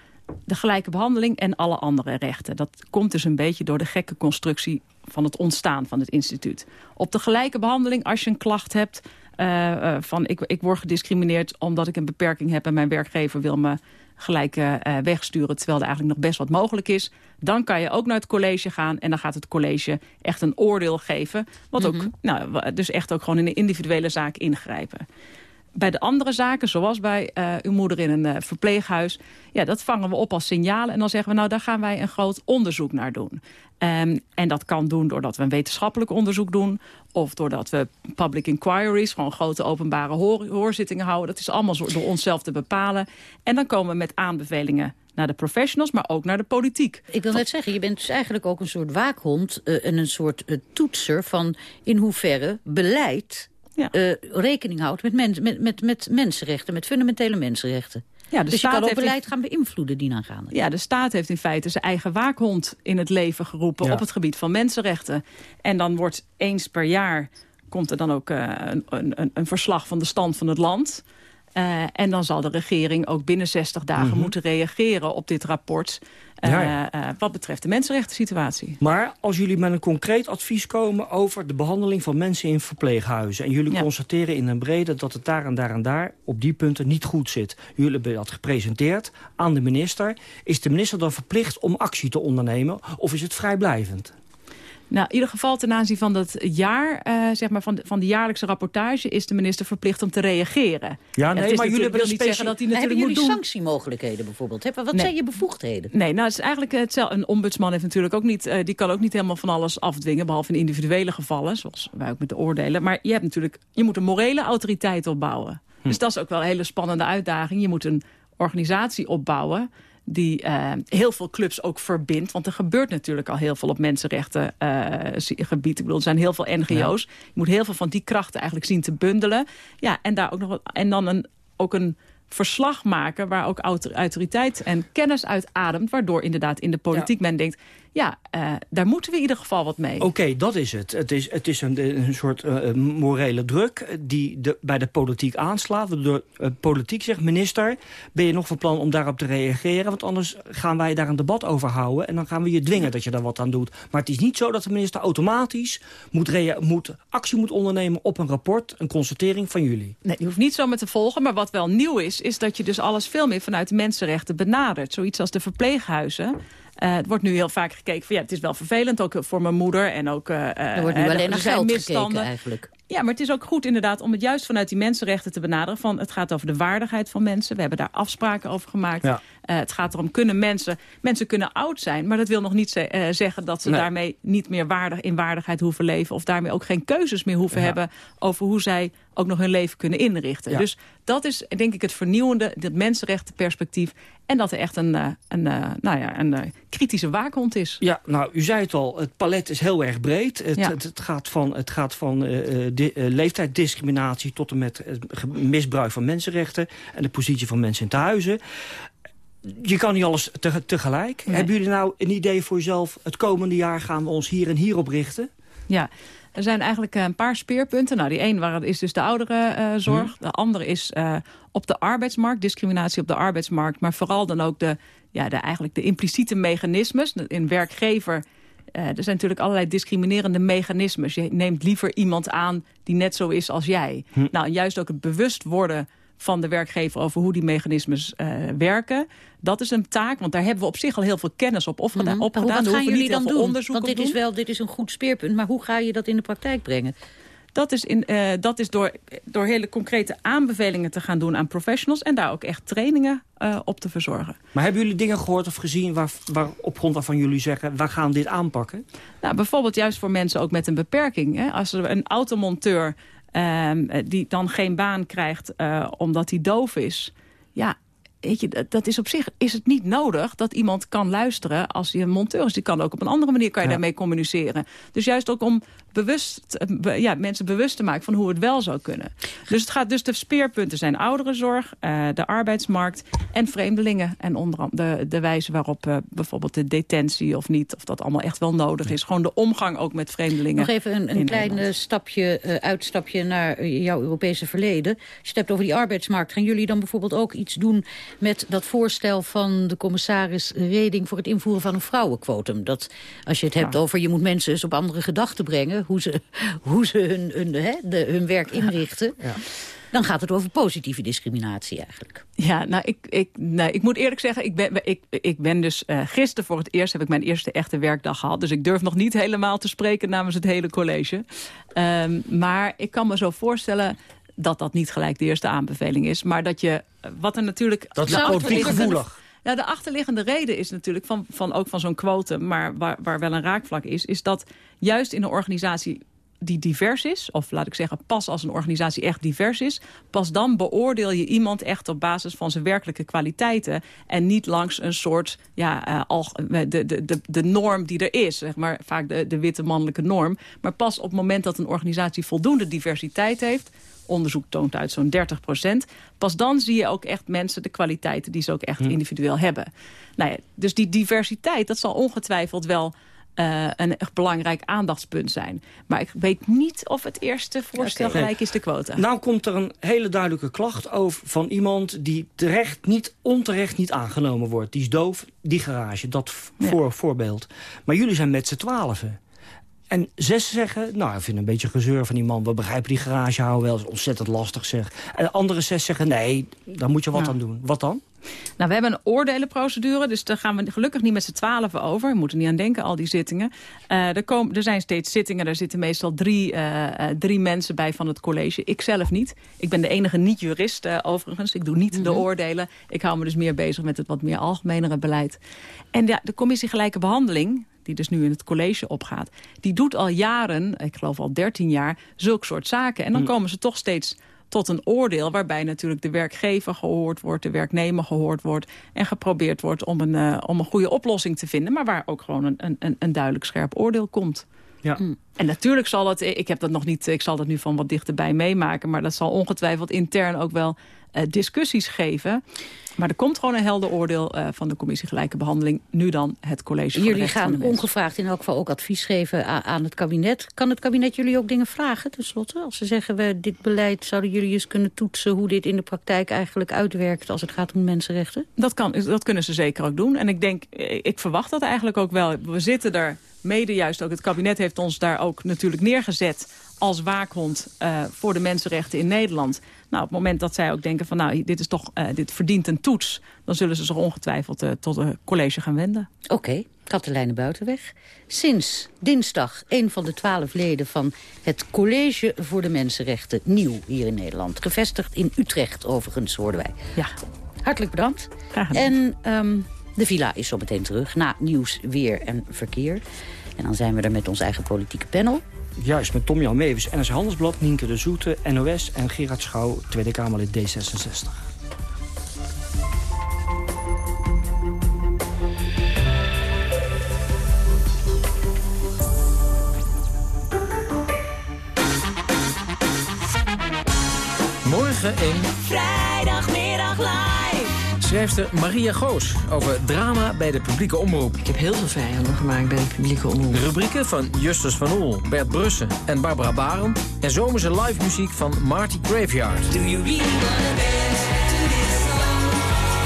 de gelijke behandeling en alle andere rechten. Dat komt dus een beetje door de gekke constructie van het ontstaan van het instituut. Op de gelijke behandeling, als je een klacht hebt... Uh, uh, van ik, ik word gediscrimineerd omdat ik een beperking heb... en mijn werkgever wil me gelijk uh, wegsturen... terwijl er eigenlijk nog best wat mogelijk is. Dan kan je ook naar het college gaan... en dan gaat het college echt een oordeel geven. Wat mm -hmm. ook, nou, dus echt ook gewoon in een individuele zaak ingrijpen bij de andere zaken, zoals bij uh, uw moeder in een uh, verpleeghuis... ja, dat vangen we op als signalen. En dan zeggen we, nou, daar gaan wij een groot onderzoek naar doen. Um, en dat kan doen doordat we een wetenschappelijk onderzoek doen... of doordat we public inquiries, gewoon grote openbare hoor hoorzittingen houden. Dat is allemaal door onszelf te bepalen. En dan komen we met aanbevelingen naar de professionals, maar ook naar de politiek. Ik wil net zeggen, je bent dus eigenlijk ook een soort waakhond... Uh, en een soort toetser van in hoeverre beleid ja. uh, rekening houdt met, mens, met, met, met mensenrechten, met fundamentele mensenrechten. Ja, dus je kan ook beleid in... gaan beïnvloeden dienaangaande. Ja, de staat heeft in feite zijn eigen waakhond in het leven geroepen... Ja. op het gebied van mensenrechten. En dan wordt eens per jaar komt er dan ook uh, een, een, een verslag van de stand van het land... Uh, en dan zal de regering ook binnen 60 dagen mm -hmm. moeten reageren op dit rapport... Ja, ja. Uh, wat betreft de mensenrechten situatie. Maar als jullie met een concreet advies komen over de behandeling van mensen in verpleeghuizen... en jullie ja. constateren in een brede dat het daar en daar en daar op die punten niet goed zit. Jullie hebben dat gepresenteerd aan de minister. Is de minister dan verplicht om actie te ondernemen of is het vrijblijvend? Nou, in ieder geval ten aanzien van dat jaar, uh, zeg maar van de, van de jaarlijkse rapportage... is de minister verplicht om te reageren. Ja, nee, maar jullie hebben niet zeggen dat hij natuurlijk Hebben jullie moet doen. sanctiemogelijkheden bijvoorbeeld? Wat Nee. zijn je bevoegdheden? Nee, nou, het is eigenlijk hetzelfde. Een ombudsman heeft natuurlijk ook niet, uh, die kan ook niet helemaal van alles afdwingen, behalve in individuele gevallen, zoals wij ook met de oordelen. Maar je hebt natuurlijk, je moet een morele autoriteit opbouwen. Hm. Dus dat is ook wel een hele spannende uitdaging. Je moet een organisatie opbouwen die uh, heel veel clubs ook verbindt. Want er gebeurt natuurlijk al heel veel op mensenrechten uh, gebied. Ik bedoel, er zijn heel veel NGO's. Ja. Je moet heel veel van die krachten eigenlijk zien te bundelen. Ja, en, daar ook nog wat, en dan een, ook een verslag maken waar ook autoriteit en kennis uit ademt. Waardoor inderdaad in de politiek ja. men denkt... ja, uh, daar moeten we in ieder geval wat mee. Oké, okay, dat is het. Het is, het is een, een soort uh, morele druk die de, bij de politiek aanslaat. De uh, politiek zegt, minister, ben je nog van plan om daarop te reageren? Want anders gaan wij daar een debat over houden... en dan gaan we je dwingen dat je daar wat aan doet. Maar het is niet zo dat de minister automatisch moet, moet actie moet ondernemen... op een rapport, een constatering van jullie. Nee, je hoeft niet zo met te volgen. Maar wat wel nieuw is, is dat je dus alles veel meer vanuit de mensenrechten benadert. Zoiets als de verpleeghuizen. Uh, het wordt nu heel vaak gekeken van ja, het is wel vervelend, ook voor mijn moeder. En ook, uh, er wordt nu alleen naar geld gekeken eigenlijk. Ja, maar het is ook goed inderdaad om het juist vanuit die mensenrechten te benaderen. Van, het gaat over de waardigheid van mensen. We hebben daar afspraken over gemaakt. Ja. Uh, het gaat erom, kunnen mensen... Mensen kunnen oud zijn, maar dat wil nog niet ze, uh, zeggen... dat ze nee. daarmee niet meer waardig, in waardigheid hoeven leven... of daarmee ook geen keuzes meer hoeven ja. hebben... over hoe zij ook nog hun leven kunnen inrichten. Ja. Dus dat is denk ik het vernieuwende, het mensenrechtenperspectief... en dat er echt een, uh, een, nou ja, een kritische waakhond is. Ja, nou, u zei het al, het palet is heel erg breed. Het, het, het gaat van, het gaat van uh, leeftijdsdiscriminatie... tot en met het misbruik van mensenrechten... en de positie van mensen in tehuizen. Je kan niet alles te, tegelijk. Nee. Hebben jullie nou een idee voor jezelf... het komende jaar gaan we ons hier en hier op richten? Ja, er zijn eigenlijk een paar speerpunten. Nou, die een is dus de ouderenzorg. Uh, de andere is uh, op de arbeidsmarkt, discriminatie op de arbeidsmarkt. Maar vooral dan ook de, ja, de, eigenlijk de impliciete mechanismes. In werkgever uh, er zijn natuurlijk allerlei discriminerende mechanismes. Je neemt liever iemand aan die net zo is als jij. Hm. Nou, juist ook het bewust worden van de werkgever over hoe die mechanismes uh, werken. Dat is een taak, want daar hebben we op zich al heel veel kennis op opgedaan. Mm -hmm. opgedaan. Hoe gaan jullie dan doen? Want dit is, wel, dit is een goed speerpunt, maar hoe ga je dat in de praktijk brengen? Dat is, in, uh, dat is door, door hele concrete aanbevelingen te gaan doen aan professionals... en daar ook echt trainingen uh, op te verzorgen. Maar hebben jullie dingen gehoord of gezien waar, waar, op grond waarvan jullie zeggen... we gaan dit aanpakken? Nou, bijvoorbeeld juist voor mensen ook met een beperking. Hè? Als er een automonteur um, die dan geen baan krijgt uh, omdat hij doof is... ja, weet je, dat, dat is op zich is het niet nodig dat iemand kan luisteren als hij een monteur is. Die kan ook op een andere manier kan je daarmee communiceren. Dus juist ook om bewust, eh, ja, mensen bewust te maken van hoe het wel zou kunnen. Dus het gaat dus de speerpunten zijn ouderenzorg, uh, de arbeidsmarkt en vreemdelingen. En onder de, de wijze waarop uh, bijvoorbeeld de detentie of niet, of dat allemaal echt wel nodig is. Gewoon de omgang ook met vreemdelingen. Nog even een, een klein stapje, uh, uitstapje naar jouw Europese verleden. Als je het hebt over die arbeidsmarkt, gaan jullie dan bijvoorbeeld ook iets doen met dat voorstel van de commissaris Reding voor het invoeren van een vrouwenquotum? Dat als je het hebt over je moet mensen eens op andere gedachten brengen, hoe ze, hoe ze hun, hun, hè, de, hun werk inrichten... Ja. Dan gaat het over positieve discriminatie eigenlijk. Ja, nou, ik, ik, nou, ik moet eerlijk zeggen, ik ben, ik, ik ben dus uh, gisteren voor het eerst... heb ik mijn eerste echte werkdag gehad. Dus ik durf nog niet helemaal te spreken namens het hele college. Um, maar ik kan me zo voorstellen dat dat niet gelijk de eerste aanbeveling is. Maar dat je, wat er natuurlijk... Dat is politiek gevoelig. Ja, de achterliggende reden is natuurlijk, van, van ook van zo'n quote... maar waar, waar wel een raakvlak is... is dat juist in een organisatie die divers is, of laat ik zeggen pas als een organisatie echt divers is... pas dan beoordeel je iemand echt op basis van zijn werkelijke kwaliteiten... en niet langs een soort, ja, uh, al, de, de, de, de norm die er is. Zeg maar, vaak de, de witte mannelijke norm. Maar pas op het moment dat een organisatie voldoende diversiteit heeft onderzoek toont uit zo'n 30 procent. Pas dan zie je ook echt mensen de kwaliteiten die ze ook echt individueel hebben. Nou ja, dus die diversiteit, dat zal ongetwijfeld wel uh, een echt belangrijk aandachtspunt zijn. Maar ik weet niet of het eerste voorstel okay. gelijk is de quota. Nou komt er een hele duidelijke klacht over van iemand die terecht niet, onterecht niet aangenomen wordt. Die is doof, die garage, dat voor, ja. voorbeeld. Maar jullie zijn met z'n twaalfen. En zes zeggen, nou, ik vind een beetje gezeur van die man. We begrijpen die garagehouwer wel, is ontzettend lastig zeg. En andere zes zeggen, nee, daar moet je wat aan doen. Wat dan? Nou, we hebben een oordelenprocedure, dus daar gaan we gelukkig niet met z'n twaalf over. We moeten niet aan denken, al die zittingen. Uh, er, komen, er zijn steeds zittingen, daar zitten meestal drie, uh, uh, drie mensen bij van het college. Ik zelf niet. Ik ben de enige niet-jurist overigens. Ik doe niet mm -hmm. de oordelen. Ik hou me dus meer bezig met het wat meer algemenere beleid. En ja, de commissie Gelijke Behandeling die dus nu in het college opgaat... die doet al jaren, ik geloof al 13 jaar, zulk soort zaken. En dan mm. komen ze toch steeds tot een oordeel... waarbij natuurlijk de werkgever gehoord wordt, de werknemer gehoord wordt... en geprobeerd wordt om een, uh, om een goede oplossing te vinden... maar waar ook gewoon een, een, een duidelijk scherp oordeel komt. Ja. Mm. En natuurlijk zal het, ik heb dat nog niet, ik zal dat nu van wat dichterbij meemaken... maar dat zal ongetwijfeld intern ook wel uh, discussies geven... Maar er komt gewoon een helder oordeel uh, van de commissie Gelijke Behandeling. Nu dan het college Jullie gaan ongevraagd in elk geval ook advies geven aan, aan, het kabinet. Kan het kabinet jullie ook dingen vragen tenslotte? Als ze zeggen, we, dit beleid zouden jullie eens kunnen toetsen... hoe dit in de praktijk eigenlijk uitwerkt als het gaat om mensenrechten? Dat, kan, dat kunnen ze zeker ook doen. En ik denk, ik verwacht dat eigenlijk ook wel. We zitten er mede juist ook. Het kabinet heeft ons daar ook natuurlijk neergezet als waakhond uh, voor de mensenrechten in Nederland. Nou, op het moment dat zij ook denken van nou, dit, is toch, uh, dit verdient een toets... dan zullen ze zich ongetwijfeld uh, tot het college gaan wenden. Oké, okay. Katelijne Buitenweg. Sinds dinsdag een van de twaalf leden van het College voor de Mensenrechten... nieuw hier in Nederland. Gevestigd in Utrecht overigens, hoorden wij. Ja. Hartelijk bedankt. En um, de villa is zo meteen terug na nieuws, weer en verkeer. En dan zijn we er met ons eigen politieke panel. Juist, met Tom Jan Mewis, NRC Handelsblad, Nienke de Zoete, NOS en Gerard Schouw, Tweede Kamerlid D66. Morgen in... Vrijdagmiddag live. Schrijfster Maria Goos over drama bij de publieke omroep. Ik heb heel veel vijanden gemaakt bij de publieke omroep. Rubrieken van Justus van Oel, Bert Brussen en Barbara Baren. En zomerse live muziek van Marty Graveyard. Do you really wanna dance to this song?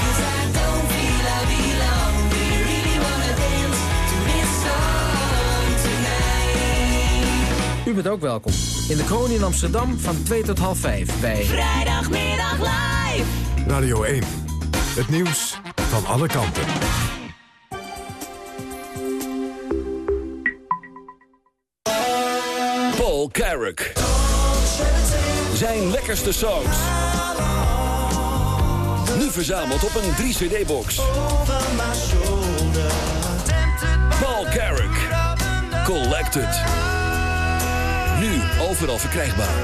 Cause I don't feel I belong. Do you really wanna dance to this song tonight? U bent ook welkom. In de kroon in Amsterdam van 2 tot half 5 bij... Vrijdagmiddag live. Radio 1. Het nieuws van alle kanten. Paul Carrick. Zijn lekkerste songs. Nu verzameld op een 3-cd-box. Paul Carrick. Collected. Nu overal verkrijgbaar.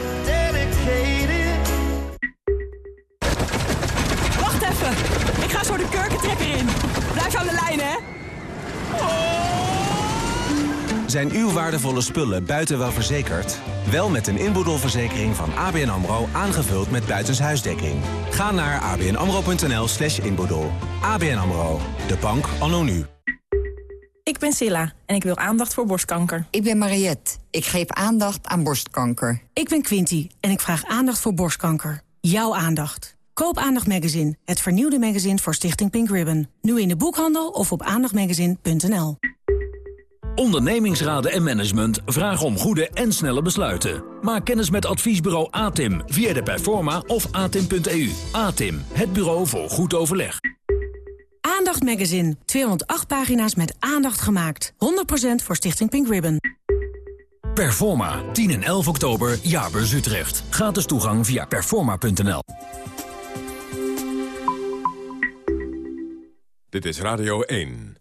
Aan de lijn, hè. Zijn uw waardevolle spullen buiten wel verzekerd? Wel met een inboedelverzekering van ABN AMRO aangevuld met buitenshuisdekking. Ga naar abnamro.nl slash inboedel. ABN AMRO, de bank anno nu. Ik ben Silla en ik wil aandacht voor borstkanker. Ik ben Mariette. Ik geef aandacht aan borstkanker. Ik ben Quinty en ik vraag aandacht voor borstkanker. Jouw aandacht. Koop Aandacht Magazine, het vernieuwde magazine voor Stichting Pink Ribbon. Nu in de boekhandel of op aandachtmagazine.nl. Ondernemingsraden en management vragen om goede en snelle besluiten. Maak kennis met adviesbureau ATIM via de Performa of atim.eu. ATIM, het bureau voor goed overleg. Aandacht Magazine, 208 pagina's met aandacht gemaakt. 100% voor Stichting Pink Ribbon. Performa, 10 en 11 oktober, Jaarbeurs Utrecht. Gratis toegang via performa.nl. Dit is Radio 1.